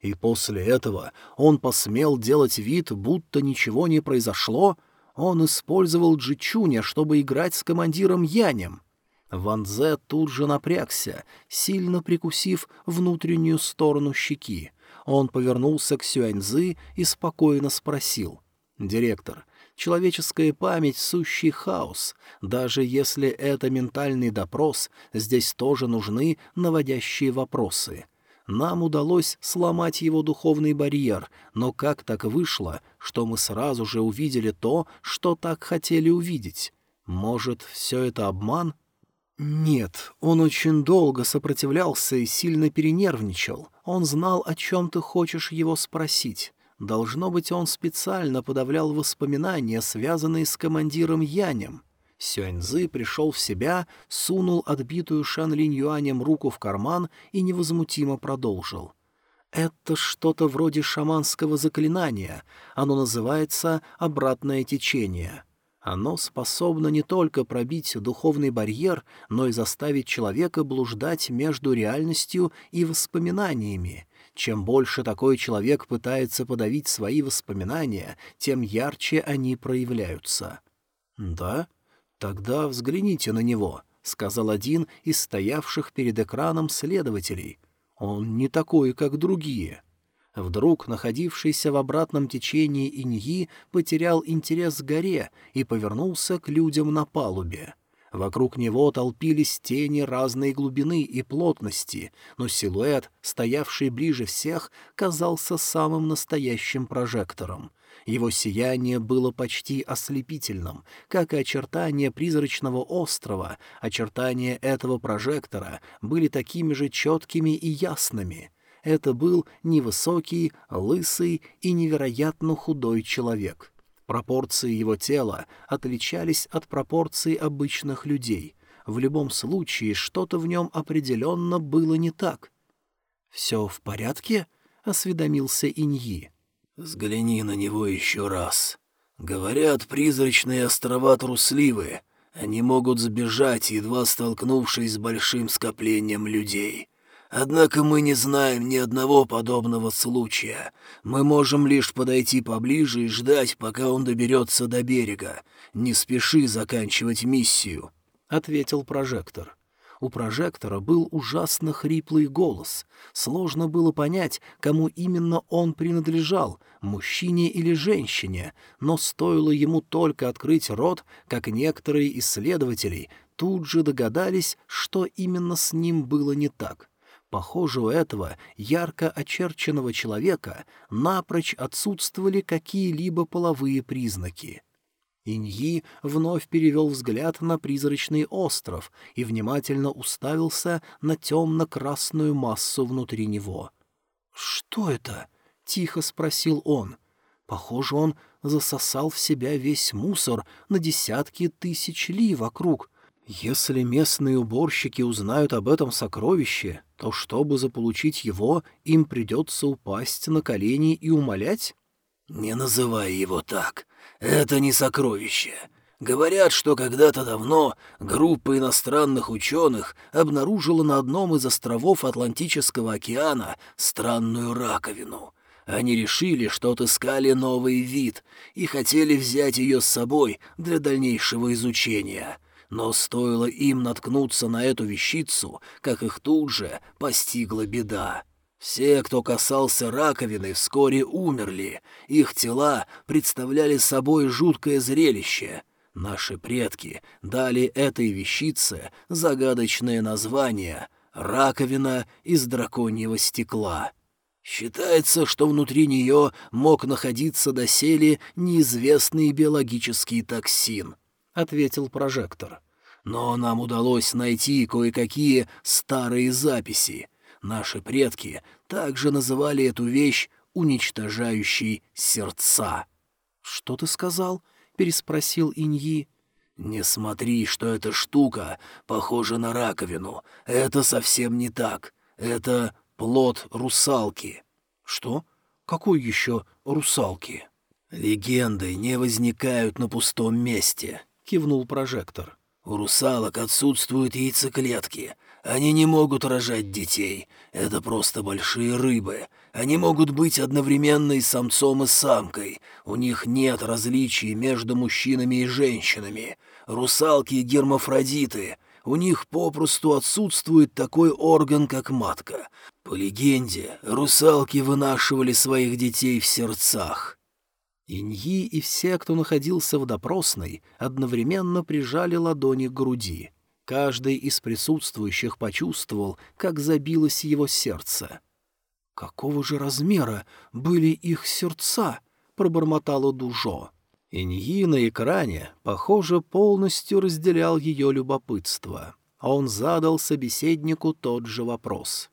И после этого он посмел делать вид, будто ничего не произошло. Он использовал Джичуня, чтобы играть с командиром Янем. Ван Зе тут же напрягся, сильно прикусив внутреннюю сторону щеки. Он повернулся к Сюаньзы и спокойно спросил. «Директор, человеческая память — сущий хаос. Даже если это ментальный допрос, здесь тоже нужны наводящие вопросы. Нам удалось сломать его духовный барьер, но как так вышло, что мы сразу же увидели то, что так хотели увидеть? Может, все это обман?» «Нет, он очень долго сопротивлялся и сильно перенервничал. Он знал, о чем ты хочешь его спросить. Должно быть, он специально подавлял воспоминания, связанные с командиром Янем. Сюаньзы пришел в себя, сунул отбитую Шан Линь Юанем руку в карман и невозмутимо продолжил. «Это что-то вроде шаманского заклинания. Оно называется «обратное течение». Оно способно не только пробить духовный барьер, но и заставить человека блуждать между реальностью и воспоминаниями. Чем больше такой человек пытается подавить свои воспоминания, тем ярче они проявляются. «Да? Тогда взгляните на него», — сказал один из стоявших перед экраном следователей. «Он не такой, как другие». Вдруг находившийся в обратном течении Иньи потерял интерес к горе и повернулся к людям на палубе. Вокруг него толпились тени разной глубины и плотности, но силуэт, стоявший ближе всех, казался самым настоящим прожектором. Его сияние было почти ослепительным, как и очертания призрачного острова, очертания этого прожектора были такими же четкими и ясными. Это был невысокий, лысый и невероятно худой человек. Пропорции его тела отличались от пропорций обычных людей. В любом случае, что-то в нем определенно было не так. «Все в порядке?» — осведомился Иньи. «Взгляни на него еще раз. Говорят, призрачные острова трусливые. Они могут сбежать, едва столкнувшись с большим скоплением людей. Однако мы не знаем ни одного подобного случая. Мы можем лишь подойти поближе и ждать, пока он доберется до берега. Не спеши заканчивать миссию», — ответил прожектор. У прожектора был ужасно хриплый голос. Сложно было понять, кому именно он принадлежал, мужчине или женщине, но стоило ему только открыть рот, как некоторые исследователи тут же догадались, что именно с ним было не так. Похоже, у этого ярко очерченного человека напрочь отсутствовали какие-либо половые признаки. Иньи вновь перевел взгляд на призрачный остров и внимательно уставился на темно-красную массу внутри него. «Что это?» — тихо спросил он. Похоже, он засосал в себя весь мусор на десятки тысяч ли вокруг. Если местные уборщики узнают об этом сокровище, то чтобы заполучить его, им придется упасть на колени и умолять? «Не называй его так. Это не сокровище. Говорят, что когда-то давно группа иностранных ученых обнаружила на одном из островов Атлантического океана странную раковину. Они решили, что отыскали новый вид и хотели взять ее с собой для дальнейшего изучения». Но стоило им наткнуться на эту вещицу, как их тут же постигла беда. Все, кто касался раковины, вскоре умерли. Их тела представляли собой жуткое зрелище. Наши предки дали этой вещице загадочное название «раковина из драконьего стекла». Считается, что внутри нее мог находиться доселе неизвестный биологический токсин, — ответил прожектор. Но нам удалось найти кое-какие старые записи. Наши предки также называли эту вещь уничтожающей сердца. — Что ты сказал? — переспросил Иньи. — Не смотри, что эта штука похожа на раковину. Это совсем не так. Это плод русалки. Что? Какой еще русалки? Легенды не возникают на пустом месте, кивнул прожектор. У русалок отсутствуют яйцеклетки. Они не могут рожать детей. Это просто большие рыбы. Они могут быть одновременно и самцом, и самкой. У них нет различий между мужчинами и женщинами. Русалки — гермафродиты. У них попросту отсутствует такой орган, как матка. По легенде, русалки вынашивали своих детей в сердцах. Иньи и все, кто находился в допросной, одновременно прижали ладони к груди. Каждый из присутствующих почувствовал, как забилось его сердце. «Какого же размера были их сердца?» — пробормотала Дужо. Иньи на экране, похоже, полностью разделял ее любопытство. Он задал собеседнику тот же вопрос.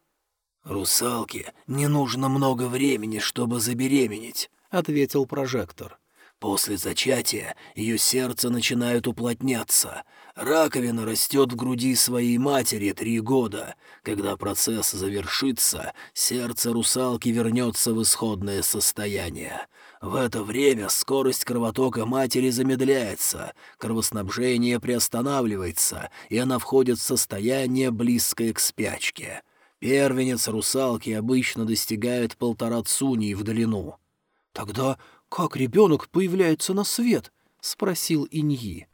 «Русалке не нужно много времени, чтобы забеременеть», — ответил прожектор. «После зачатия ее сердце начинает уплотняться. Раковина растет в груди своей матери три года. Когда процесс завершится, сердце русалки вернется в исходное состояние. В это время скорость кровотока матери замедляется, кровоснабжение приостанавливается, и она входит в состояние, близкое к спячке. Первенец русалки обычно достигает полтора цуней в длину. «Тогда как ребенок появляется на свет?» — спросил Иньи.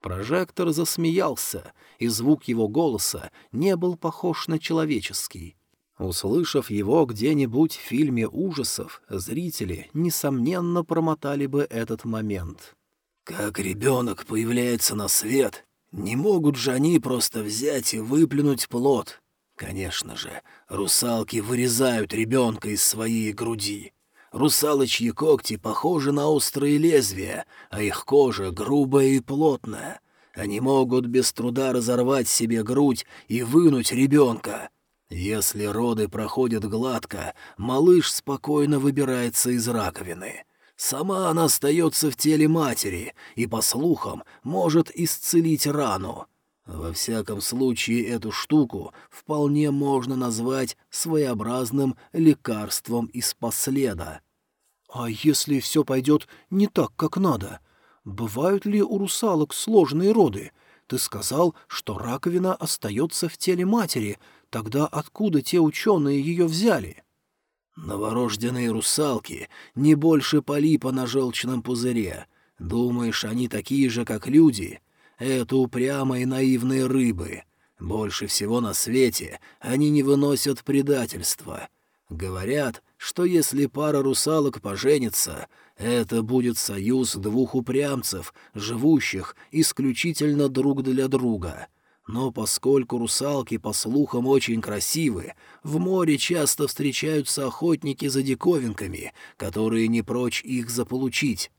Прожектор засмеялся, и звук его голоса не был похож на человеческий. Услышав его где-нибудь в фильме ужасов, зрители, несомненно, промотали бы этот момент. «Как ребенок появляется на свет, не могут же они просто взять и выплюнуть плод. Конечно же, русалки вырезают ребенка из своей груди. Русалочьи когти похожи на острые лезвия, а их кожа грубая и плотная. Они могут без труда разорвать себе грудь и вынуть ребенка. Если роды проходят гладко, малыш спокойно выбирается из раковины. Сама она остается в теле матери и, по слухам, может исцелить рану. Во всяком случае, эту штуку вполне можно назвать своеобразным лекарством из последа. А если все пойдет не так, как надо? Бывают ли у русалок сложные роды? Ты сказал, что раковина остается в теле матери. Тогда откуда те ученые ее взяли? Новорожденные русалки не больше полипа на желчном пузыре. Думаешь, они такие же, как люди? Это упрямые наивные рыбы. Больше всего на свете они не выносят предательства. Говорят, что если пара русалок поженится, это будет союз двух упрямцев, живущих исключительно друг для друга. Но поскольку русалки, по слухам, очень красивы, в море часто встречаются охотники за диковинками, которые не прочь их заполучить.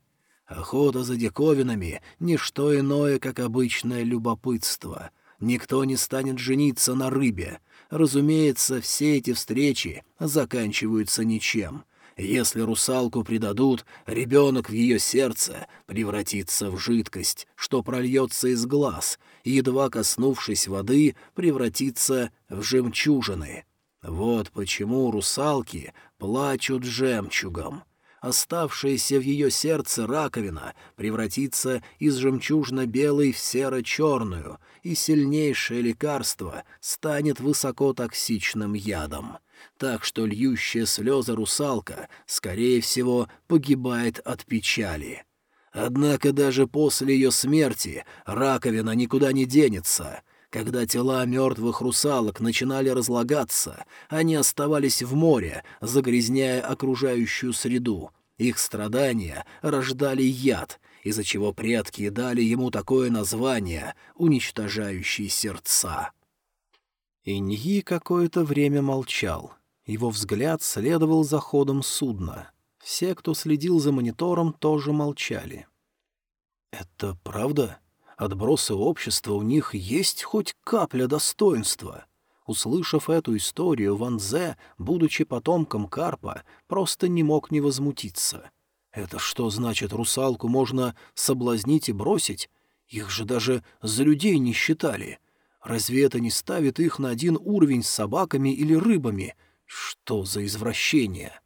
Охота за диковинами — ничто иное, как обычное любопытство. Никто не станет жениться на рыбе. Разумеется, все эти встречи заканчиваются ничем. Если русалку предадут, ребенок в ее сердце превратится в жидкость, что прольется из глаз, и, едва коснувшись воды, превратится в жемчужины. Вот почему русалки плачут жемчугом оставшаяся в ее сердце раковина превратится из жемчужно-белой в серо-черную, и сильнейшее лекарство станет высокотоксичным ядом. Так что льющая слезы русалка, скорее всего, погибает от печали. Однако даже после ее смерти раковина никуда не денется. Когда тела мертвых русалок начинали разлагаться, они оставались в море, загрязняя окружающую среду. Их страдания рождали яд, из-за чего предки дали ему такое название «уничтожающий сердца». Иньи какое-то время молчал. Его взгляд следовал за ходом судна. Все, кто следил за монитором, тоже молчали. «Это правда? Отбросы общества у них есть хоть капля достоинства?» Услышав эту историю, Ван Зе, будучи потомком Карпа, просто не мог не возмутиться. «Это что значит, русалку можно соблазнить и бросить? Их же даже за людей не считали. Разве это не ставит их на один уровень с собаками или рыбами? Что за извращение?»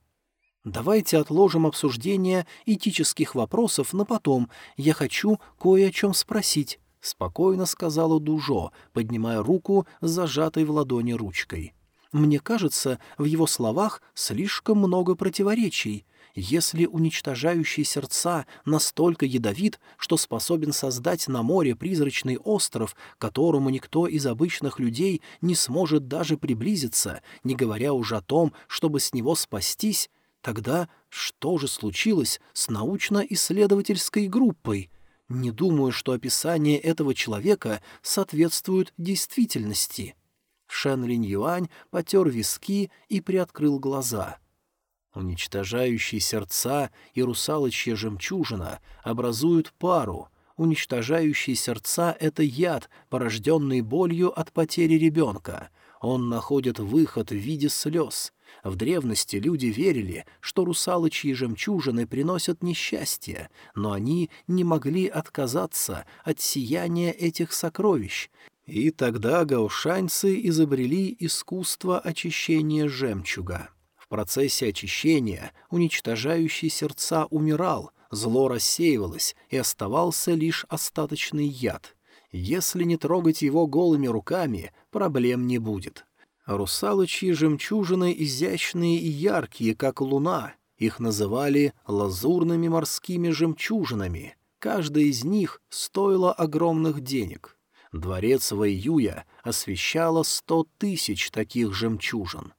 Давайте отложим обсуждение этических вопросов на потом. Я хочу кое о чем спросить», — спокойно сказала Дужо, поднимая руку с зажатой в ладони ручкой. «Мне кажется, в его словах слишком много противоречий. Если уничтожающий сердца настолько ядовит, что способен создать на море призрачный остров, которому никто из обычных людей не сможет даже приблизиться, не говоря уже о том, чтобы с него спастись, Тогда что же случилось с научно-исследовательской группой? Не думаю, что описание этого человека соответствует действительности. Шен Линь Юань потер виски и приоткрыл глаза. Уничтожающие сердца и русалочья жемчужина образуют пару. Уничтожающие сердца — это яд, порожденный болью от потери ребенка. Он находит выход в виде слез. В древности люди верили, что русалочьи жемчужины приносят несчастье, но они не могли отказаться от сияния этих сокровищ, и тогда гаушаньцы изобрели искусство очищения жемчуга. В процессе очищения уничтожающий сердца умирал, зло рассеивалось, и оставался лишь остаточный яд. Если не трогать его голыми руками, проблем не будет. Русалочьи жемчужины изящные и яркие, как луна. Их называли лазурными морскими жемчужинами. Каждая из них стоила огромных денег. Дворец Вэйюя освещало сто тысяч таких жемчужин.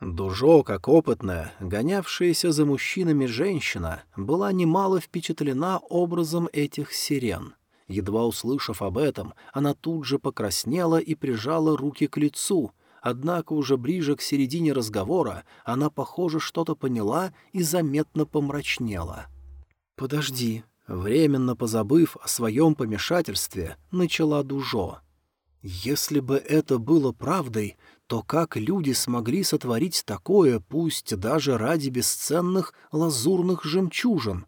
Дужо, как опытная, гонявшаяся за мужчинами женщина, была немало впечатлена образом этих сирен. Едва услышав об этом, она тут же покраснела и прижала руки к лицу — Однако уже ближе к середине разговора она, похоже, что-то поняла и заметно помрачнела. «Подожди», временно позабыв о своем помешательстве, начала Дужо. «Если бы это было правдой, то как люди смогли сотворить такое, пусть даже ради бесценных лазурных жемчужин?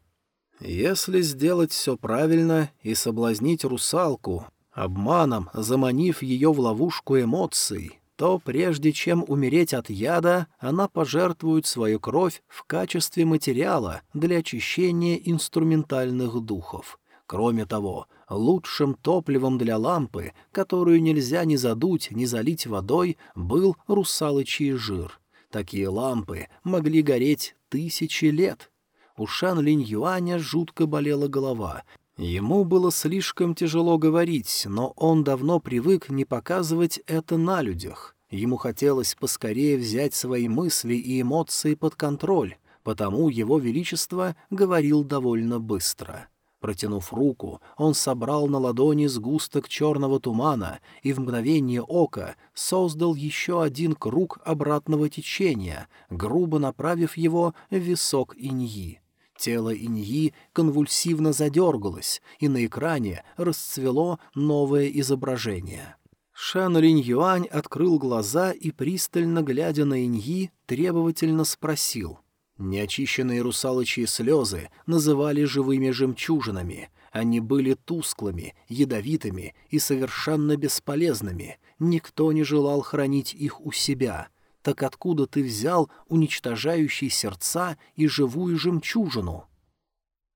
Если сделать все правильно и соблазнить русалку, обманом заманив ее в ловушку эмоций, то прежде чем умереть от яда, она пожертвует свою кровь в качестве материала для очищения инструментальных духов. Кроме того, лучшим топливом для лампы, которую нельзя ни задуть, ни залить водой, был русалочий жир. Такие лампы могли гореть тысячи лет. У Шан Линь Юаня жутко болела голова, Ему было слишком тяжело говорить, но он давно привык не показывать это на людях. Ему хотелось поскорее взять свои мысли и эмоции под контроль, потому его величество говорил довольно быстро. Протянув руку, он собрал на ладони сгусток черного тумана и в мгновение ока создал еще один круг обратного течения, грубо направив его в висок иньи. Тело Иньи конвульсивно задергалось, и на экране расцвело новое изображение. Шан Линь Юань открыл глаза и, пристально глядя на Иньи, требовательно спросил. Неочищенные русалочьи слезы называли живыми жемчужинами. Они были тусклыми, ядовитыми и совершенно бесполезными. Никто не желал хранить их у себя — так откуда ты взял уничтожающий сердца и живую жемчужину?»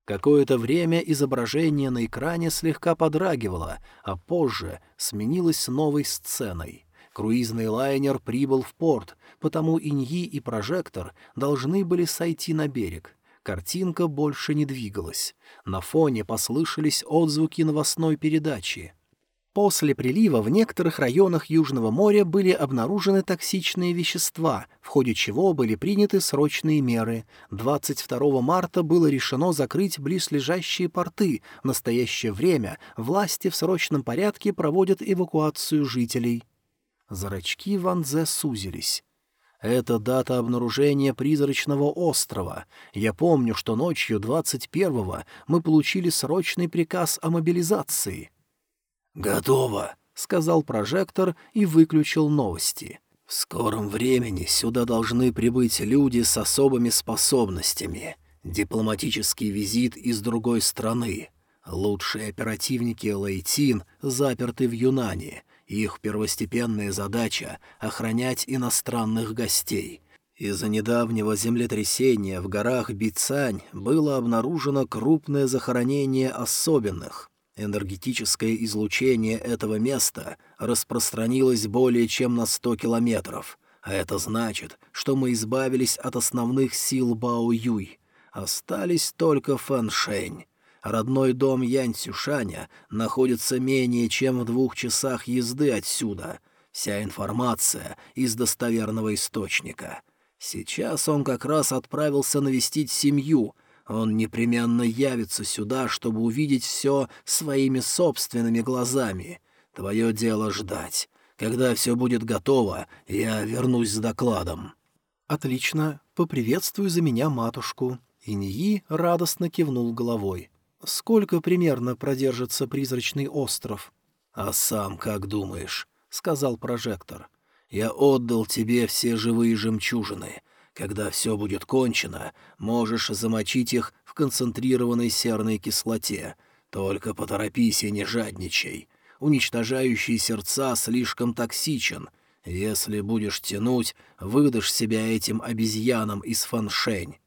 Какое-то время изображение на экране слегка подрагивало, а позже сменилось новой сценой. Круизный лайнер прибыл в порт, потому Иньи и прожектор должны были сойти на берег. Картинка больше не двигалась. На фоне послышались отзвуки новостной передачи. После прилива в некоторых районах Южного моря были обнаружены токсичные вещества, в ходе чего были приняты срочные меры. 22 марта было решено закрыть близлежащие порты. В настоящее время власти в срочном порядке проводят эвакуацию жителей. Зрачки Ван Зе сузились. Это дата обнаружения призрачного острова. Я помню, что ночью 21-го мы получили срочный приказ о мобилизации. «Готово», — сказал прожектор и выключил новости. «В скором времени сюда должны прибыть люди с особыми способностями. Дипломатический визит из другой страны. Лучшие оперативники Лейтин заперты в Юнане. Их первостепенная задача — охранять иностранных гостей». Из-за недавнего землетрясения в горах Бицань было обнаружено крупное захоронение особенных. Энергетическое излучение этого места распространилось более чем на сто километров, а это значит, что мы избавились от основных сил Бао-Юй. Остались только Фэн-Шэнь. Родной дом Янь Цюшаня находится менее чем в двух часах езды отсюда. Вся информация из достоверного источника. Сейчас он как раз отправился навестить семью — он непременно явится сюда, чтобы увидеть все своими собственными глазами. Твое дело ждать. Когда все будет готово, я вернусь с докладом». «Отлично. Поприветствую за меня матушку». Иньи радостно кивнул головой. «Сколько примерно продержится призрачный остров?» «А сам как думаешь?» — сказал прожектор. «Я отдал тебе все живые жемчужины. Когда все будет кончено, можешь замочить их в концентрированной серной кислоте. Только поторопись и не жадничай. Уничтожающий сердца слишком токсичен. Если будешь тянуть, выдашь себя этим обезьянам из фаншень».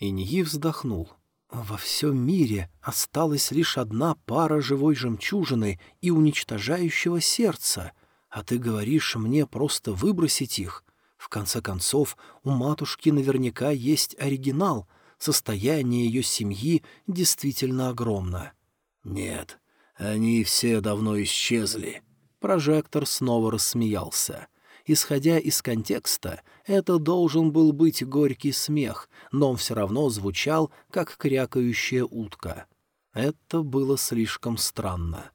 Иньи вздохнул. «Во всем мире осталась лишь одна пара живой жемчужины и уничтожающего сердца, а ты говоришь мне просто выбросить их? В конце концов, у матушки наверняка есть оригинал, состояние ее семьи действительно огромно. «Нет, они все давно исчезли». Прожектор снова рассмеялся. Исходя из контекста, это должен был быть горький смех, но он все равно звучал, как крякающая утка. Это было слишком странно.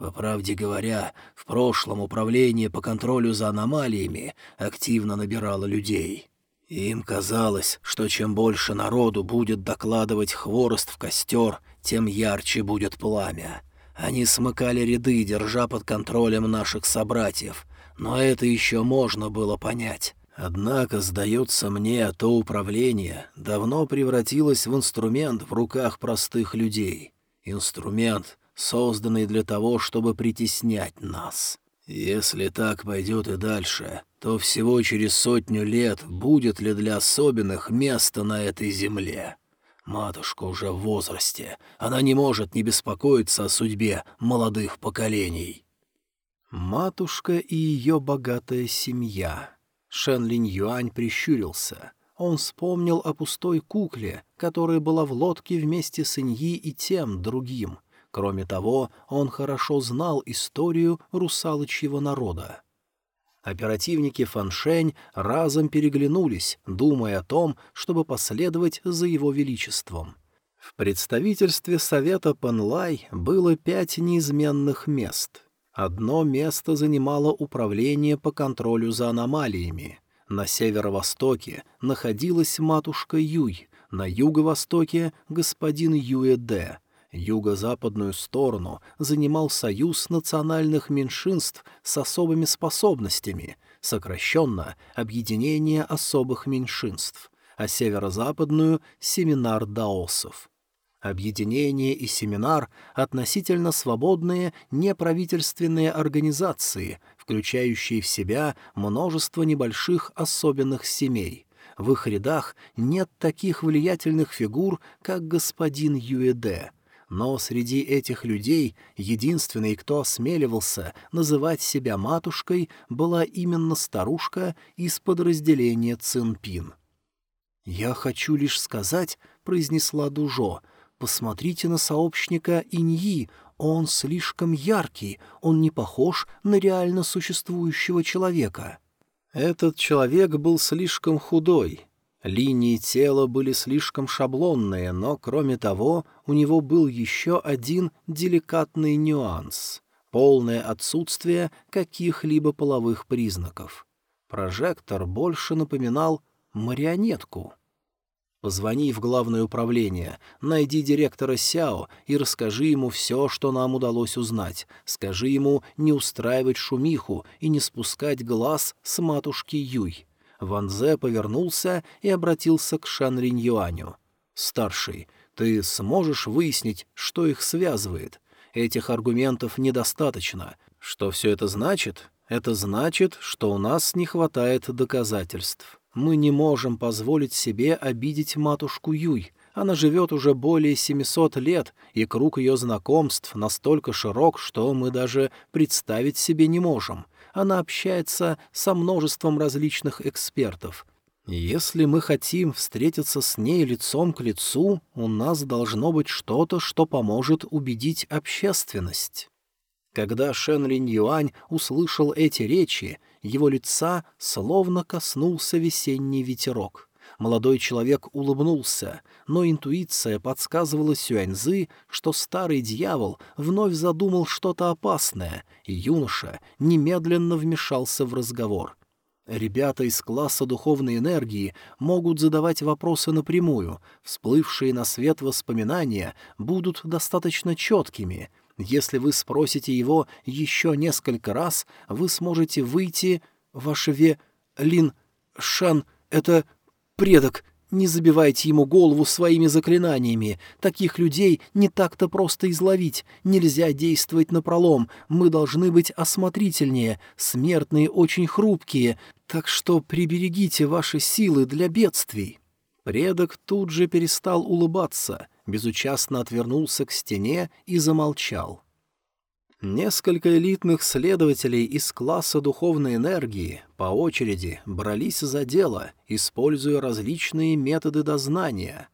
По правде говоря, в прошлом управление по контролю за аномалиями активно набирало людей. Им казалось, что чем больше народу будет докладывать хворост в костер, тем ярче будет пламя. Они смыкали ряды, держа под контролем наших собратьев, но это еще можно было понять. Однако, сдается мне, то управление давно превратилось в инструмент в руках простых людей. Инструмент, созданный для того, чтобы притеснять нас. Если так пойдет и дальше, то всего через сотню лет будет ли для особенных место на этой земле? Матушка уже в возрасте, она не может не беспокоиться о судьбе молодых поколений. Матушка и ее богатая семья. Шен Линь Юань прищурился. Он вспомнил о пустой кукле, которая была в лодке вместе с Иньи и тем другим — Кроме того, он хорошо знал историю русалочьего народа. Оперативники Фаншень разом переглянулись, думая о том, чтобы последовать за его величеством. В представительстве Совета Панлай было пять неизменных мест. Одно место занимало управление по контролю за аномалиями. На северо-востоке находилась матушка Юй, на юго-востоке — господин Юэ-Дэ — Юго-западную сторону занимал Союз национальных меньшинств с особыми способностями, сокращенно Объединение особых меньшинств, а северо-западную — Семинар даосов. Объединение и семинар — относительно свободные неправительственные организации, включающие в себя множество небольших особенных семей. В их рядах нет таких влиятельных фигур, как господин Юэде — но среди этих людей единственной, кто осмеливался называть себя матушкой, была именно старушка из подразделения Цинпин. «Я хочу лишь сказать», — произнесла Дужо, — «посмотрите на сообщника Иньи, он слишком яркий, он не похож на реально существующего человека». Этот человек был слишком худой. Линии тела были слишком шаблонные, но, кроме того, у него был еще один деликатный нюанс — полное отсутствие каких-либо половых признаков. Прожектор больше напоминал марионетку. Позвони в главное управление, найди директора Сяо и расскажи ему все, что нам удалось узнать. Скажи ему не устраивать шумиху и не спускать глаз с матушки Юй. Ван Зе повернулся и обратился к Шан Ринь Юаню. «Старший, ты сможешь выяснить, что их связывает? Этих аргументов недостаточно. Что все это значит? Это значит, что у нас не хватает доказательств». Мы не можем позволить себе обидеть матушку Юй. Она живет уже более 700 лет, и круг ее знакомств настолько широк, что мы даже представить себе не можем. Она общается со множеством различных экспертов. Если мы хотим встретиться с ней лицом к лицу, у нас должно быть что-то, что поможет убедить общественность. Когда Шен Линь Юань услышал эти речи, его лица словно коснулся весенний ветерок. Молодой человек улыбнулся, но интуиция подсказывала Сюаньзы, что старый дьявол вновь задумал что-то опасное, и юноша немедленно вмешался в разговор. Ребята из класса духовной энергии могут задавать вопросы напрямую, всплывшие на свет воспоминания будут достаточно четкими — если вы спросите его еще несколько раз, вы сможете выйти... Ваше ве... Лин... Шан... Это... Предок... Не забивайте ему голову своими заклинаниями. Таких людей не так-то просто изловить. Нельзя действовать напролом. Мы должны быть осмотрительнее. Смертные очень хрупкие. Так что приберегите ваши силы для бедствий. Предок тут же перестал улыбаться — безучастно отвернулся к стене и замолчал. Несколько элитных следователей из класса духовной энергии по очереди брались за дело, используя различные методы дознания.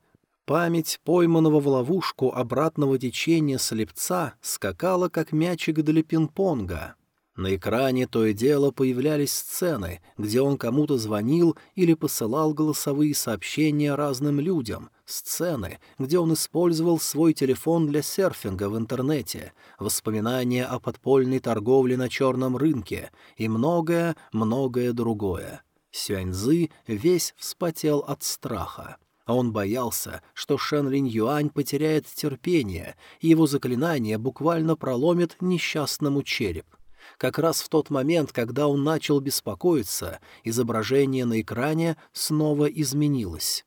Память пойманного в ловушку обратного течения слепца скакала, как мячик для пинг-понга. На экране то и дело появлялись сцены, где он кому-то звонил или посылал голосовые сообщения разным людям, сцены, где он использовал свой телефон для серфинга в интернете, воспоминания о подпольной торговле на черном рынке и многое-многое другое. Сюаньзы весь вспотел от страха. Он боялся, что Шэн Линь Юань потеряет терпение, и его заклинание буквально проломит несчастному череп. Как раз в тот момент, когда он начал беспокоиться, изображение на экране снова изменилось.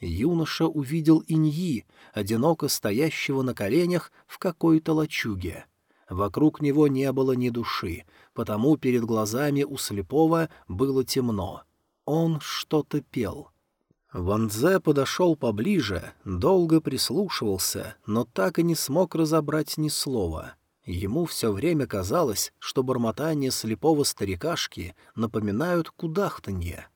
Юноша увидел Иньи, одиноко стоящего на коленях в какой-то лачуге. Вокруг него не было ни души, потому перед глазами у слепого было темно. Он что-то пел. Ванзе подошел поближе, долго прислушивался, но так и не смог разобрать ни слова. Ему все время казалось, что бормотание слепого старикашки напоминают кудахтанье.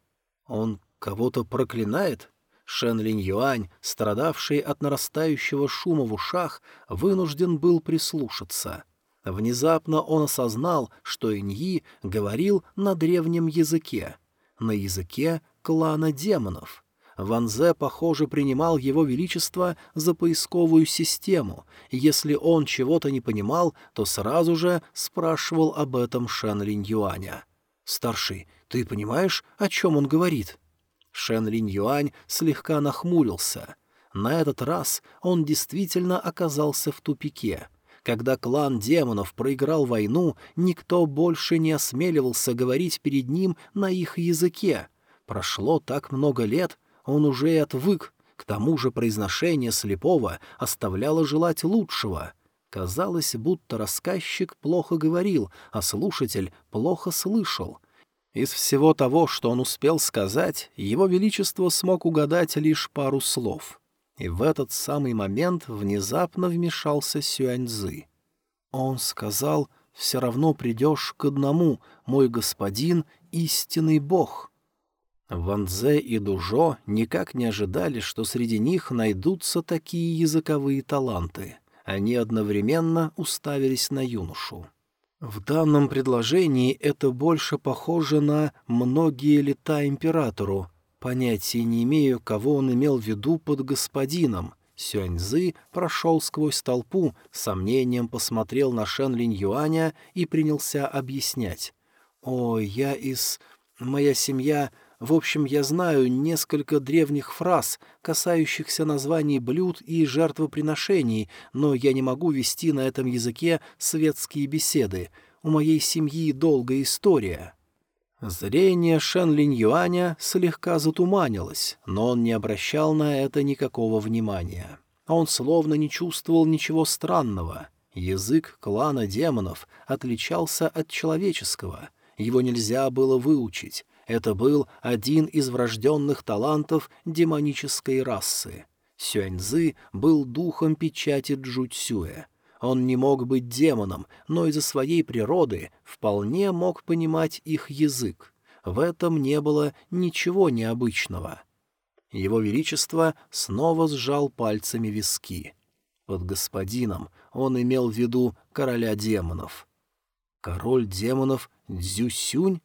Он кого-то проклинает? Шен Линь Юань, страдавший от нарастающего шума в ушах, вынужден был прислушаться. Внезапно он осознал, что Иньи говорил на древнем языке, на языке клана демонов — Ван Зе, похоже, принимал его величество за поисковую систему. Если он чего-то не понимал, то сразу же спрашивал об этом Шен Линь Юаня. «Старший, ты понимаешь, о чем он говорит?» Шен Линь Юань слегка нахмурился. На этот раз он действительно оказался в тупике. Когда клан демонов проиграл войну, никто больше не осмеливался говорить перед ним на их языке. Прошло так много лет, он уже и отвык, к тому же произношение слепого оставляло желать лучшего. Казалось, будто рассказчик плохо говорил, а слушатель плохо слышал. Из всего того, что он успел сказать, его величество смог угадать лишь пару слов. И в этот самый момент внезапно вмешался Сюаньзы. Он сказал, «Все равно придешь к одному, мой господин, истинный бог». Ван Дзе и Дужо никак не ожидали, что среди них найдутся такие языковые таланты. Они одновременно уставились на юношу. В данном предложении это больше похоже на «многие лета императору». Понятия не имею, кого он имел в виду под господином. Сюаньзы прошел сквозь толпу, сомнением посмотрел на Шен Линь Юаня и принялся объяснять. «О, я из... Моя семья в общем, я знаю несколько древних фраз, касающихся названий блюд и жертвоприношений, но я не могу вести на этом языке светские беседы. У моей семьи долгая история». Зрение Шен Линь Юаня слегка затуманилось, но он не обращал на это никакого внимания. Он словно не чувствовал ничего странного. Язык клана демонов отличался от человеческого. Его нельзя было выучить. Это был один из врожденных талантов демонической расы. Сюаньзы был духом печати Джуцюэ. Он не мог быть демоном, но из-за своей природы вполне мог понимать их язык. В этом не было ничего необычного. Его Величество снова сжал пальцами виски. Под господином он имел в виду короля демонов. Король демонов Дзюсюнь?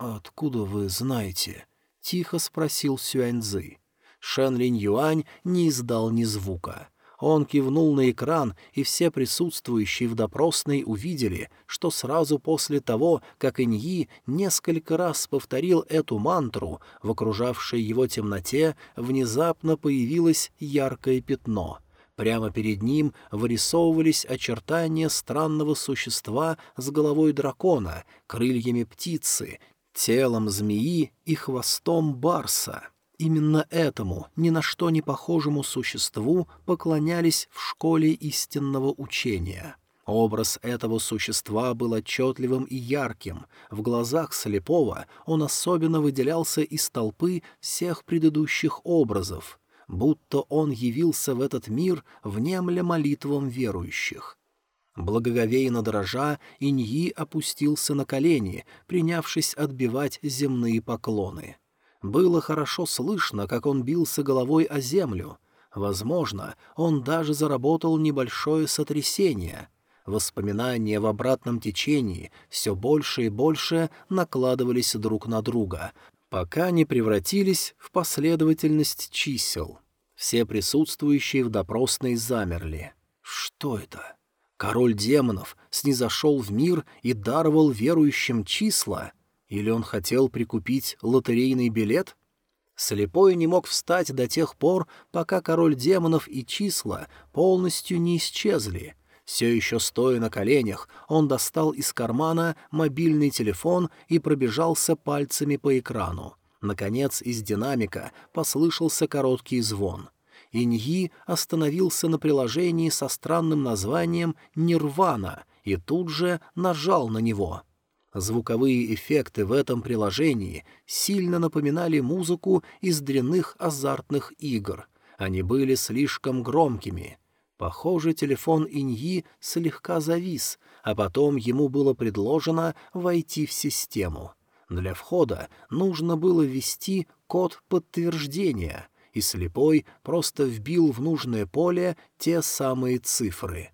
«Откуда вы знаете?» — тихо спросил Сюаньзы. Шэн Линь Юань не издал ни звука. Он кивнул на экран, и все присутствующие в допросной увидели, что сразу после того, как Иньи несколько раз повторил эту мантру, в окружавшей его темноте внезапно появилось яркое пятно. Прямо перед ним вырисовывались очертания странного существа с головой дракона, крыльями птицы, телом змеи и хвостом барса. Именно этому, ни на что не похожему существу, поклонялись в школе истинного учения. Образ этого существа был отчетливым и ярким. В глазах слепого он особенно выделялся из толпы всех предыдущих образов, будто он явился в этот мир внемля молитвам верующих. Благоговейно дрожа, Иньи опустился на колени, принявшись отбивать земные поклоны. Было хорошо слышно, как он бился головой о землю. Возможно, он даже заработал небольшое сотрясение. Воспоминания в обратном течении все больше и больше накладывались друг на друга, пока не превратились в последовательность чисел. Все присутствующие в допросной замерли. Что это? Король демонов снизошел в мир и даровал верующим числа? Или он хотел прикупить лотерейный билет? Слепой не мог встать до тех пор, пока король демонов и числа полностью не исчезли. Все еще стоя на коленях, он достал из кармана мобильный телефон и пробежался пальцами по экрану. Наконец из динамика послышался короткий звон — Иньи остановился на приложении со странным названием «Нирвана» и тут же нажал на него. Звуковые эффекты в этом приложении сильно напоминали музыку из дрянных азартных игр. Они были слишком громкими. Похоже, телефон Иньи слегка завис, а потом ему было предложено войти в систему. Для входа нужно было ввести код подтверждения — и слепой просто вбил в нужное поле те самые цифры.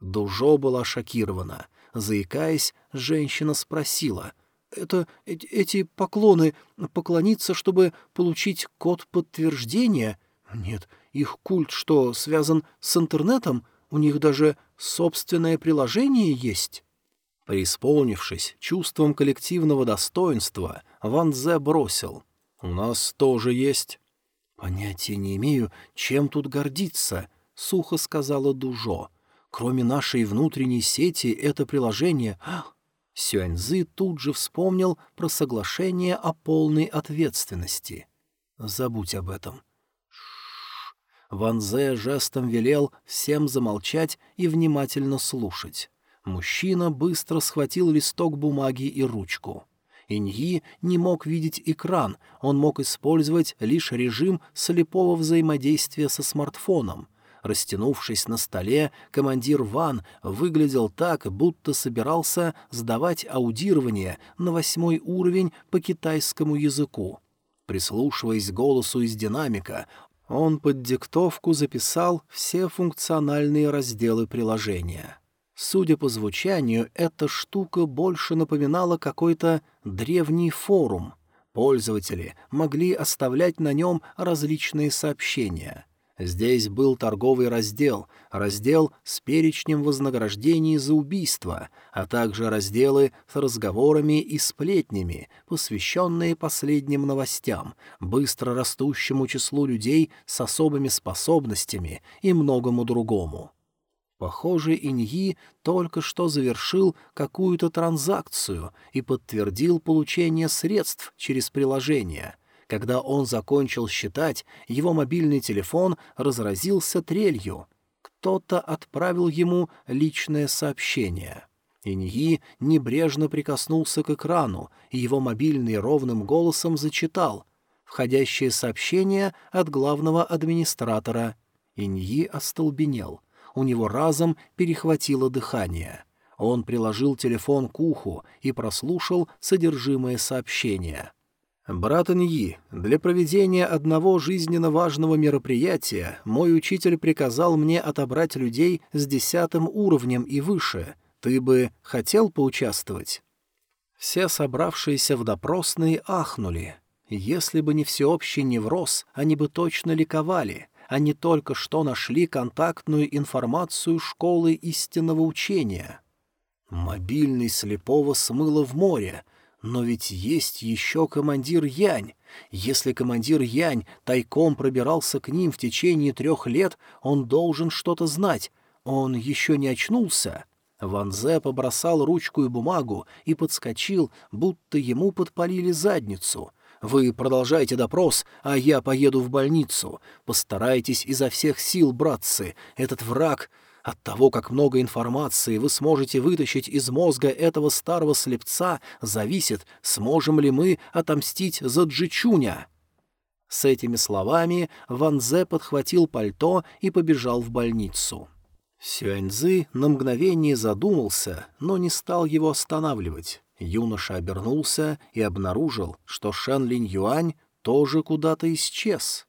Дужо была шокирована. Заикаясь, женщина спросила, «Это эти, поклоны поклониться, чтобы получить код подтверждения? Нет, их культ что, связан с интернетом? У них даже собственное приложение есть?» Преисполнившись чувством коллективного достоинства, Ван Зе бросил. «У нас тоже есть». «Понятия не имею, чем тут гордиться», — сухо сказала Дужо. «Кроме нашей внутренней сети, это приложение...» Сюаньзы тут же вспомнил про соглашение о полной ответственности. «Забудь об этом». Ван Зе жестом велел всем замолчать и внимательно слушать. Мужчина быстро схватил листок бумаги и ручку. Иньи не мог видеть экран, он мог использовать лишь режим слепого взаимодействия со смартфоном. Растянувшись на столе, командир Ван выглядел так, будто собирался сдавать аудирование на восьмой уровень по китайскому языку. Прислушиваясь к голосу из динамика, он под диктовку записал все функциональные разделы приложения. Судя по звучанию, эта штука больше напоминала какой-то древний форум. Пользователи могли оставлять на нем различные сообщения — Здесь был торговый раздел, раздел с перечнем вознаграждений за убийство, а также разделы с разговорами и сплетнями, посвященные последним новостям, быстро растущему числу людей с особыми способностями и многому другому. Похоже, Иньи только что завершил какую-то транзакцию и подтвердил получение средств через приложение — когда он закончил считать, его мобильный телефон разразился трелью. Кто-то отправил ему личное сообщение. Иньи небрежно прикоснулся к экрану, и его мобильный ровным голосом зачитал «Входящее сообщение от главного администратора». Иньи остолбенел. У него разом перехватило дыхание. Он приложил телефон к уху и прослушал содержимое сообщения. «Брат Аньи, для проведения одного жизненно важного мероприятия мой учитель приказал мне отобрать людей с десятым уровнем и выше. Ты бы хотел поучаствовать?» Все собравшиеся в допросной ахнули. Если бы не всеобщий невроз, они бы точно ликовали. Они только что нашли контактную информацию школы истинного учения. Мобильный слепого смыло в море — но ведь есть еще командир Янь. Если командир Янь тайком пробирался к ним в течение трех лет, он должен что-то знать. Он еще не очнулся. Ван Зе побросал ручку и бумагу и подскочил, будто ему подпалили задницу. «Вы продолжайте допрос, а я поеду в больницу. Постарайтесь изо всех сил, братцы. Этот враг от того, как много информации вы сможете вытащить из мозга этого старого слепца, зависит, сможем ли мы отомстить за Джичуня. С этими словами Ван Зе подхватил пальто и побежал в больницу. Сюаньзы на мгновение задумался, но не стал его останавливать. Юноша обернулся и обнаружил, что Шэн Линь Юань тоже куда-то исчез.